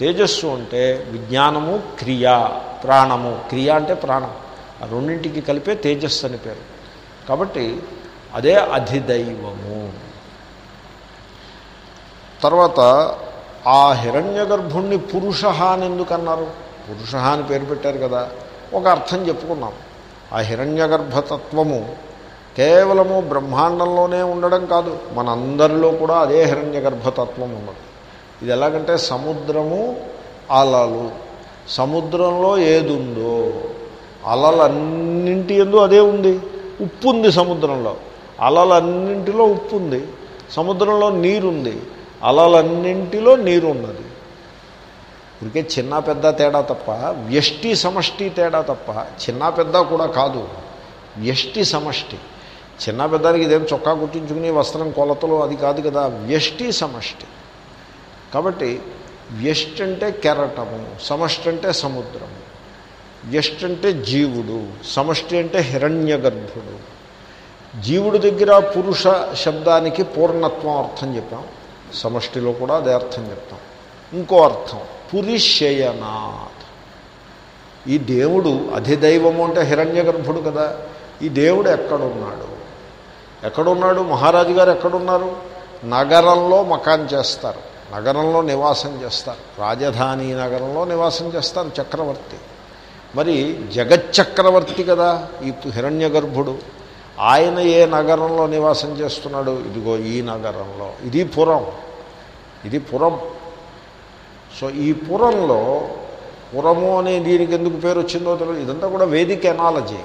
తేజస్సు అంటే విజ్ఞానము క్రియ ప్రాణము. క్రియ అంటే ప్రాణం. ఆ రెండింటికి కలిపే తేజస్సు అని పేరు. కాబట్టి అదే అధిదైవము. తర్వాత ఆ హిరణ్య గర్భుణ్ణి పురుష అని ఎందుకన్నారు పురుష అని పేరు పెట్టారు కదా. ఒక అర్థం చెప్పుకున్నాం. ఆ హిరణ్య గర్భతత్వము కేవలము బ్రహ్మాండంలోనే ఉండడం కాదు మనందరిలో కూడా అదే హిరణ్య గర్భతత్వం ఉన్నది. ఇది ఎలాగంటే సముద్రము అలలు. సముద్రంలో ఏదుందో అలలన్నింటి ఎందు అదే ఉంది ఉప్పు ఉంది సముద్రంలో. అలలన్నింటిలో ఉప్పు ఉంది సముద్రంలో నీరుంది అలలన్నింటిలో నీరు ఉన్నది ఇంకే చిన్న పెద్ద తేడా తప్ప వ్యష్టి సమష్టి తేడా తప్ప చిన్న పెద్ద కూడా కాదు వ్యష్టి సమష్టి. చిన్న పెద్దానికి ఇదేం చొక్కా కుట్టించుకుని వస్త్రం కొలతలు అది కాదు కదా. వ్యష్టి సమష్టి. కాబట్టి వ్యష్టి అంటే కెరటము సమష్టి అంటే సముద్రము వ్యష్టి అంటే జీవుడు సమష్టి అంటే హిరణ్య గర్భుడు జీవుడి దగ్గర పురుష శబ్దానికి పూర్ణత్వం అర్థం చెప్పాం. సమష్టిలో కూడా అదే అర్థం చెప్తాం. ఇంకో అర్థం పురిశయనాథ్. ఈ దేవుడు అధిదైవము అంటే హిరణ్య గర్భుడు కదా. ఈ దేవుడు ఎక్కడున్నాడు? ఎక్కడున్నాడు? మహారాజు గారు ఎక్కడున్నారు? నగరంలో మకాన్ చేస్తారు. నగరంలో నివాసం చేస్తారు. రాజధాని నగరంలో నివాసం చేస్తారు చక్రవర్తి. మరి జగచ్చక్రవర్తి కదా ఈ హిరణ్య గర్భుడు. ఆయన ఏ నగరంలో నివాసం చేస్తున్నాడు? ఇదిగో ఈ నగరంలో. ఇది పురం. ఇది పురం. సో ఈ పురంలో పురము అనే దీనికి ఎందుకు పేరు వచ్చిందో తెలియదు ఇదంతా కూడా వేదిక ఎనాలజీ.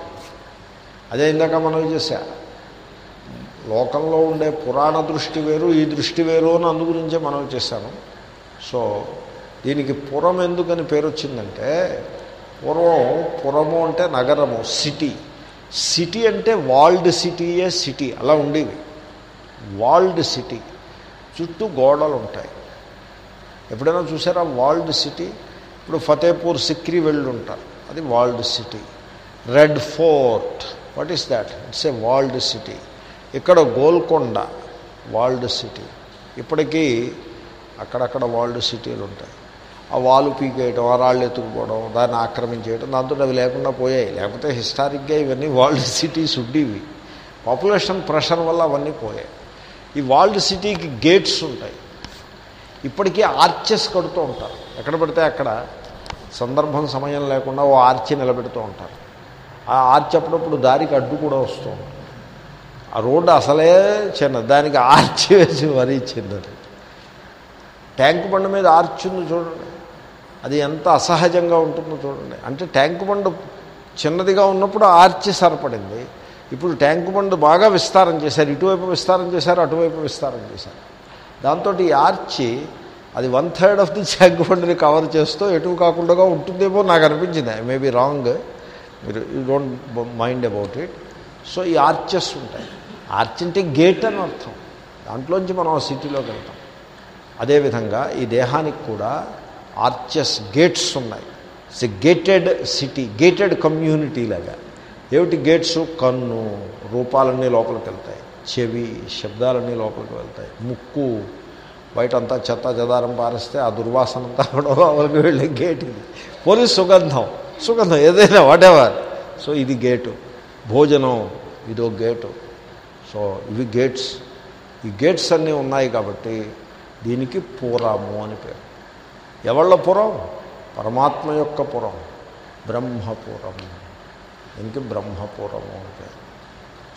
అదే ఇందాక మనం చేశా. లోకంలో ఉండే పురాణ దృష్టి వేరు ఈ దృష్టి వేరు అని అందుగురించే మనం చేశాను సో దీనికి పురం ఎందుకని పేరు వచ్చిందంటే పూర్వం పురము అంటే నగరము సిటీ. సిటీ అంటే వాల్డ్ సిటీయే సిటీ అలా ఉండేవి. Walled city. చుట్టూ గోడలు ఉంటాయి ఎప్పుడైనా చూసారా వాల్డ్ సిటీ? ఇప్పుడు ఫతేపూర్ సిక్రీ వెళ్ళుంటారు. అది walled city. Red Fort. What is that? It's a walled city. ఇక్కడ గోల్కొండ వాల్డ్ సిటీ. ఇప్పటికీ అక్కడక్కడ వాల్డ్ సిటీలు ఉంటాయి. ఆ వాలు పీకేయటం ఆ రాళ్ళు ఎత్తుకుపోవడం దాన్ని ఆక్రమించేయడం దాంతో అవి లేకుండా పోయాయి. లేకపోతే హిస్టారిక్గా ఇవన్నీ వాల్డ్ సిటీస్ ఉండేవి. పాపులేషన్ ప్రెషర్ వల్ల అవన్నీ పోయాయి. ఈ వాల్డ్ సిటీకి గేట్స్ ఉంటాయి. ఇప్పటికీ ఆర్చెస్ కడుతూ ఉంటారు. ఎక్కడ పడితే అక్కడ సందర్భం సమయం లేకుండా ఓ ఆర్చి నిలబెడుతూ ఉంటారు. ఆ ఆర్చి అప్పుడప్పుడు దారికి అడ్డు కూడా వస్తూ ఉంటుంది. ఆ రోడ్డు అసలే చిన్నది. దానికి ఆర్చి వేసి మరీ చిన్నది. ట్యాంక్ బండ మీద ఆర్చ్ ఉంది చూడండి. అది ఎంత అసహజంగా ఉంటుందో చూడండి. అంటే ట్యాంక్ బండ చిన్నదిగా ఉన్నప్పుడు ఆర్చి సరిపడింది. ఇప్పుడు ట్యాంక్ బండ్ బాగా విస్తారం చేశారు. ఇటువైపు విస్తారం చేశారు అటువైపు విస్తారం చేశారు. దాంతో ఈ ఆర్చి అది one third of the tank బండ్ని cover చేస్తూ ఎటు కాకుండా ఉంటుందేమో నాకు అనిపించింది. మేబీ మే రాంగ్ మీరు you don't mind about it so ఈ ఆర్చెస్ ఉంటాయి. ఆర్చ్ అంటే గేట్ అని అర్థం. దాంట్లోంచి మనం ఆ సిటీలోకి వెళ్తాం. అదేవిధంగా ఈ దేహానికి కూడా ఆర్చెస్ గేట్స్ ఉన్నాయి. It's a gated city gated community లాగా. ఏమిటి గేట్స్? కన్ను రూపాలన్నీ లోపలికి వెళ్తాయి. చెవి శబ్దాలన్నీ లోపలికి వెళ్తాయి. ముక్కు బయటంతా చెత్త చెదారం పారిస్తే ఆ దుర్వాసన అంతా కూడా లోపలికి వెళ్ళే గేట్ ఇది. పోలీస్ సుగంధం. సుగంధం ఏదైనా వాటెవర్ సో ఇది గేటు. భోజనం ఇదో గేటు. సో ఇవి గేట్స్. ఈ గేట్స్ అన్నీ ఉన్నాయి కాబట్టి దీనికి పురము అని పేరు. ఎవళ్ళ పురం? పరమాత్మ యొక్క పురం. బ్రహ్మపురం. దీనికి బ్రహ్మపురము అని పేరు.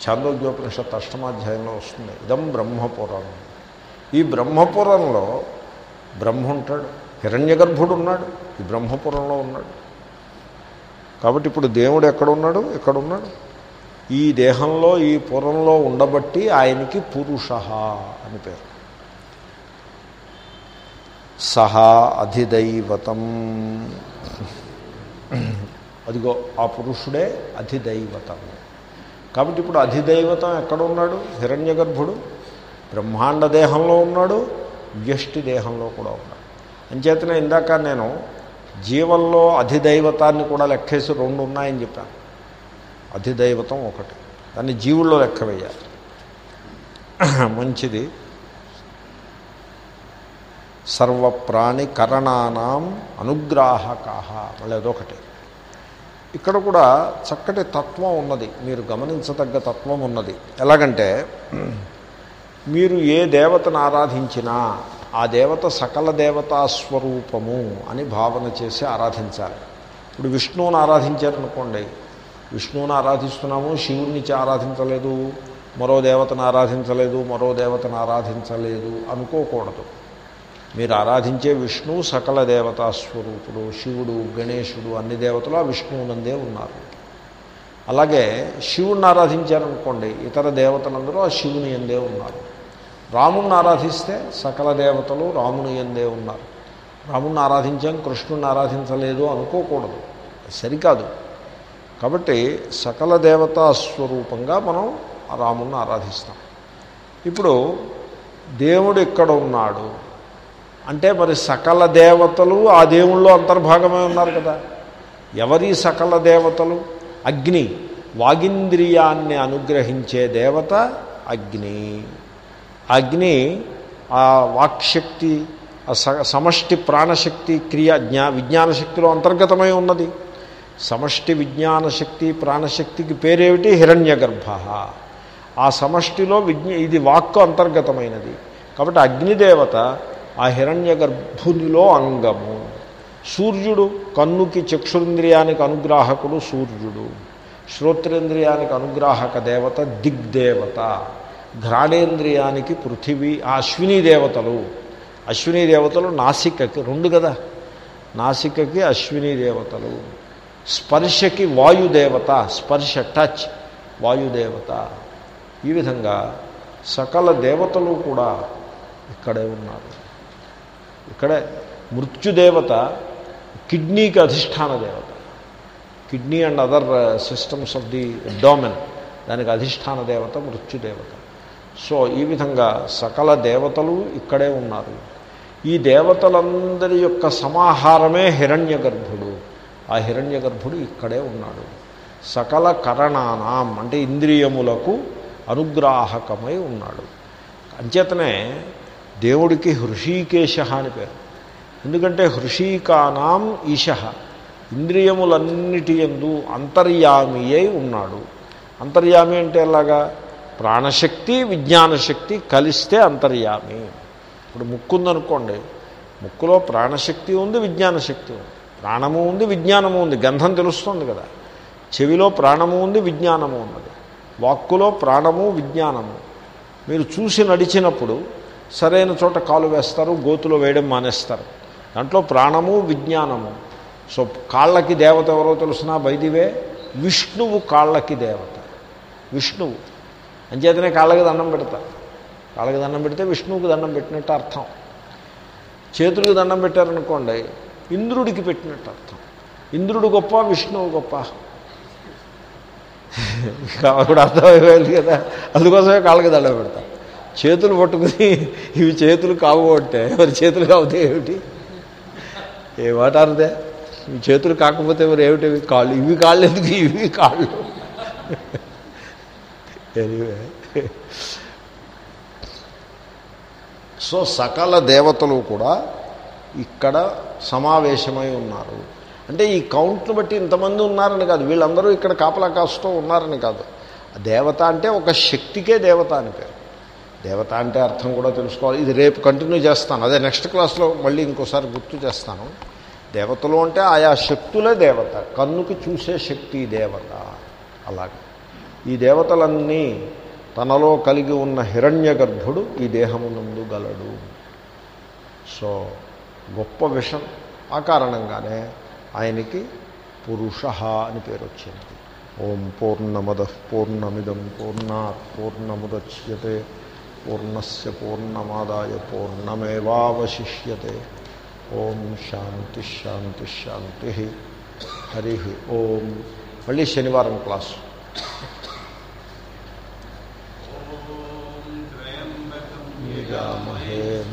చాందోగ్యోపనిషత్ అష్టమాధ్యాయంలో వస్తుంది. ఇదం బ్రహ్మపురం. ఈ బ్రహ్మపురంలో బ్రహ్మ ఉంటాడు. హిరణ్య గర్భుడు ఉన్నాడు. ఈ బ్రహ్మపురంలో ఉన్నాడు. కాబట్టి ఇప్పుడు దేవుడు ఎక్కడ ఉన్నాడు? ఎక్కడ ఉన్నాడు. ఈ దేహంలో ఈ పురంలో ఉండబట్టి ఆయనకి పురుష అని పేరు. సహా అధిదైవతం. అదిగో ఆ పురుషుడే అధిదైవతం. కాబట్టి ఇప్పుడు అధిదైవతం ఎక్కడ ఉన్నాడు హిరణ్య గర్భుడు బ్రహ్మాండ దేహంలో ఉన్నాడు వ్యష్టి దేహంలో కూడా ఉన్నాడు. అంచేతనే ఇందాక నేను జీవంలో అధిదైవతాన్ని కూడా లెక్కేసి రెండు ఉన్నాయని చెప్పాను. అధిదైవతం ఒకటి. దాన్ని జీవుల్లో లెక్క వేయాలి. మంచిది. సర్వప్రాణి కరణానాం అనుగ్రాహక మళ్ళీ అదొకటి. ఇక్కడ కూడా చక్కటి తత్వం ఉన్నది. మీరు గమనించదగ్గ తత్వం ఉన్నది. ఎలాగంటే మీరు ఏ దేవతను ఆరాధించినా ఆ దేవత సకల దేవతా స్వరూపము అని భావన చేసి ఆరాధించాలి. ఇప్పుడు విష్ణువుని ఆరాధించారనుకోండి విష్ణువుని ఆరాధిస్తున్నాము శివుడిని ఆరాధించలేదు మరో దేవతను ఆరాధించలేదు మరో దేవతను ఆరాధించలేదు అనుకోకూడదు. మీరు ఆరాధించే విష్ణువు సకల దేవతా స్వరూపుడు శివుడు గణేశుడు అన్ని దేవతలు ఆ విష్ణువునందే ఉన్నారు. అలాగే శివుణ్ణి ఆరాధించారనుకోండి ఇతర దేవతలందరూ ఆ శివుని ఎందే ఉన్నారు. రాముణ్ణి ఆరాధిస్తే సకల దేవతలు రాముని ఎందే ఉన్నారు. రాముణ్ణి ఆరాధించాం కృష్ణుణ్ణి ఆరాధించలేదు అనుకోకూడదు. సరికాదు. కాబట్టి సకల దేవతా స్వరూపంగా మనం రాముణ్ణి ఆరాధిస్తాం. ఇప్పుడు దేవుడు ఇక్కడ ఉన్నాడు? అంటే మరి సకల దేవతలు ఆ దేవుళ్ళో అంతర్భాగమై ఉన్నారు కదా. ఎవరి సకల దేవతలు? అగ్ని. వాగింద్రియాన్ని అనుగ్రహించే దేవత అగ్ని. అగ్ని ఆ వాక్శక్తి ఆ సమష్టి ప్రాణశక్తి క్రియ జ్ఞా విజ్ఞాన శక్తిలో అంతర్గతమై ఉన్నది. సమష్టి విజ్ఞాన శక్తి ప్రాణశక్తికి పేరేమిటి? హిరణ్య గర్భ ఆ సమష్టిలో విజ్ఞ ఇది వాక్కు అంతర్గతమైనది. కాబట్టి అగ్నిదేవత ఆ హిరణ్య గర్భునిలో అంగము. సూర్యుడు కన్నుకి చక్షురింద్రియానికి అనుగ్రాహకుడు సూర్యుడు. శ్రోత్రేంద్రియానికి అనుగ్రాహక దేవత దిగ్దేవత. ఘ్రాణేంద్రియానికి పృథివీ అశ్వినీ దేవతలు. అశ్వినీ దేవతలు నాసికకి రెండు కదా? నాసికకి అశ్వినీ దేవతలు. స్పర్శకి వాయుదేవత స్పర్శ టచ్ వాయుదేవత. ఈ విధంగా సకల దేవతలు కూడా ఇక్కడే ఉన్నారు. ఇక్కడే మృత్యుదేవత కిడ్నీకి అధిష్టాన దేవత. Kidney and other uh, systems of the domain దానికి అధిష్టాన దేవత మృత్యుదేవత. సో ఈ విధంగా సకల దేవతలు ఇక్కడే ఉన్నారు. ఈ దేవతలందరి యొక్క సమాహారమే హిరణ్య గర్భుడు ఆ హిరణ్య గర్భుడు ఇక్కడే ఉన్నాడు. సకల కరణానాం అంటే ఇంద్రియములకు అనుగ్రాహకమై ఉన్నాడు. అంచేతనే దేవుడికి హృషీకేశ అని పేరు. ఎందుకంటే హృషీకానాం ఈశ ఇంద్రియములన్నిటి ఎందు అంతర్యామి అయి ఉన్నాడు. అంతర్యామి అంటే ఎలాగా? ప్రాణశక్తి విజ్ఞానశక్తి కలిస్తే అంతర్యామి. ఇప్పుడు ముక్కు ఉందనుకోండి ముక్కులో ప్రాణశక్తి ఉంది విజ్ఞానశక్తి ఉంది. ప్రాణము ఉంది విజ్ఞానము ఉంది. గంధం తెలుస్తుంది కదా. చెవిలో ప్రాణము ఉంది విజ్ఞానము ఉన్నది. వాక్కులో ప్రాణము విజ్ఞానము. మీరు చూసి నడిచినప్పుడు సరైన చోట కాలు వేస్తారు గోతులో వేయడం మానేస్తారు. దాంట్లో ప్రాణము విజ్ఞానము. సో కాళ్ళకి దేవత ఎవరో తెలుసిన? బైదివే విష్ణువు కాళ్ళకి దేవత. విష్ణువు. అంచేతనే కాళ్ళకి దండం పెడతారు కాళ్ళకి దండం పెడితే విష్ణువుకి దండం పెట్టినట్టు అర్థం. చేతులకు దండం పెట్టారనుకోండి ఇంద్రుడికి పెట్టినట్టు అర్థం. ఇంద్రుడు గొప్ప విష్ణువు గొప్ప. కూడా అర్థమైపోయింది కదా. అందుకోసమే కాళ్ళకి దండం పెడతా. చేతులు పట్టుకుని ఇవి చేతులు కావు అంటే మరి చేతులు కావుతాయి ఏమిటి? ఏ వాటారుదే ఇవి చేతులు కాకపోతే మరి ఏమిటి? ఇవి కాళ్ళు. ఇవి కాళ్ళు ఎందుకు? ఇవి కాళ్ళు. ఎనివే సో సకల దేవతలు కూడా ఇక్కడ సమావేశమై ఉన్నారు. అంటే ఈ కౌంట్ను బట్టి ఇంతమంది ఉన్నారని కాదు వీళ్ళందరూ ఇక్కడ కాపలా కాస్తూ ఉన్నారని కాదు. దేవత అంటే ఒక శక్తికే దేవత అని పేరు. దేవత అంటే అర్థం కూడా తెలుసుకోవాలి. ఇది రేపు కంటిన్యూ చేస్తాను. అదే నెక్స్ట్ క్లాస్లో మళ్ళీ ఇంకోసారి గుర్తు చేస్తాను. దేవతలు అంటే ఆయా శక్తులే దేవత. కన్నుకి చూసే శక్తి దేవత. అలాగే ఈ దేవతలన్నీ తనలో కలిగి ఉన్న హిరణ్య గర్భుడు ఈ దేహమునందు గలడు. సో గొప్ప విషం ఆ కారణంగానే ఆయనకి పురుష అని పేరు వచ్చింది. ఓం పూర్ణమద పూర్ణమిదం పూర్ణా పూర్ణముద్యతే పూర్ణస్ పూర్ణమాదాయ పూర్ణమేవాశిష్యతే ఓం శాంతి శాంతి శాంతి. హరి ఓం. మళ్ళీ శనివారం క్లాసు. మహే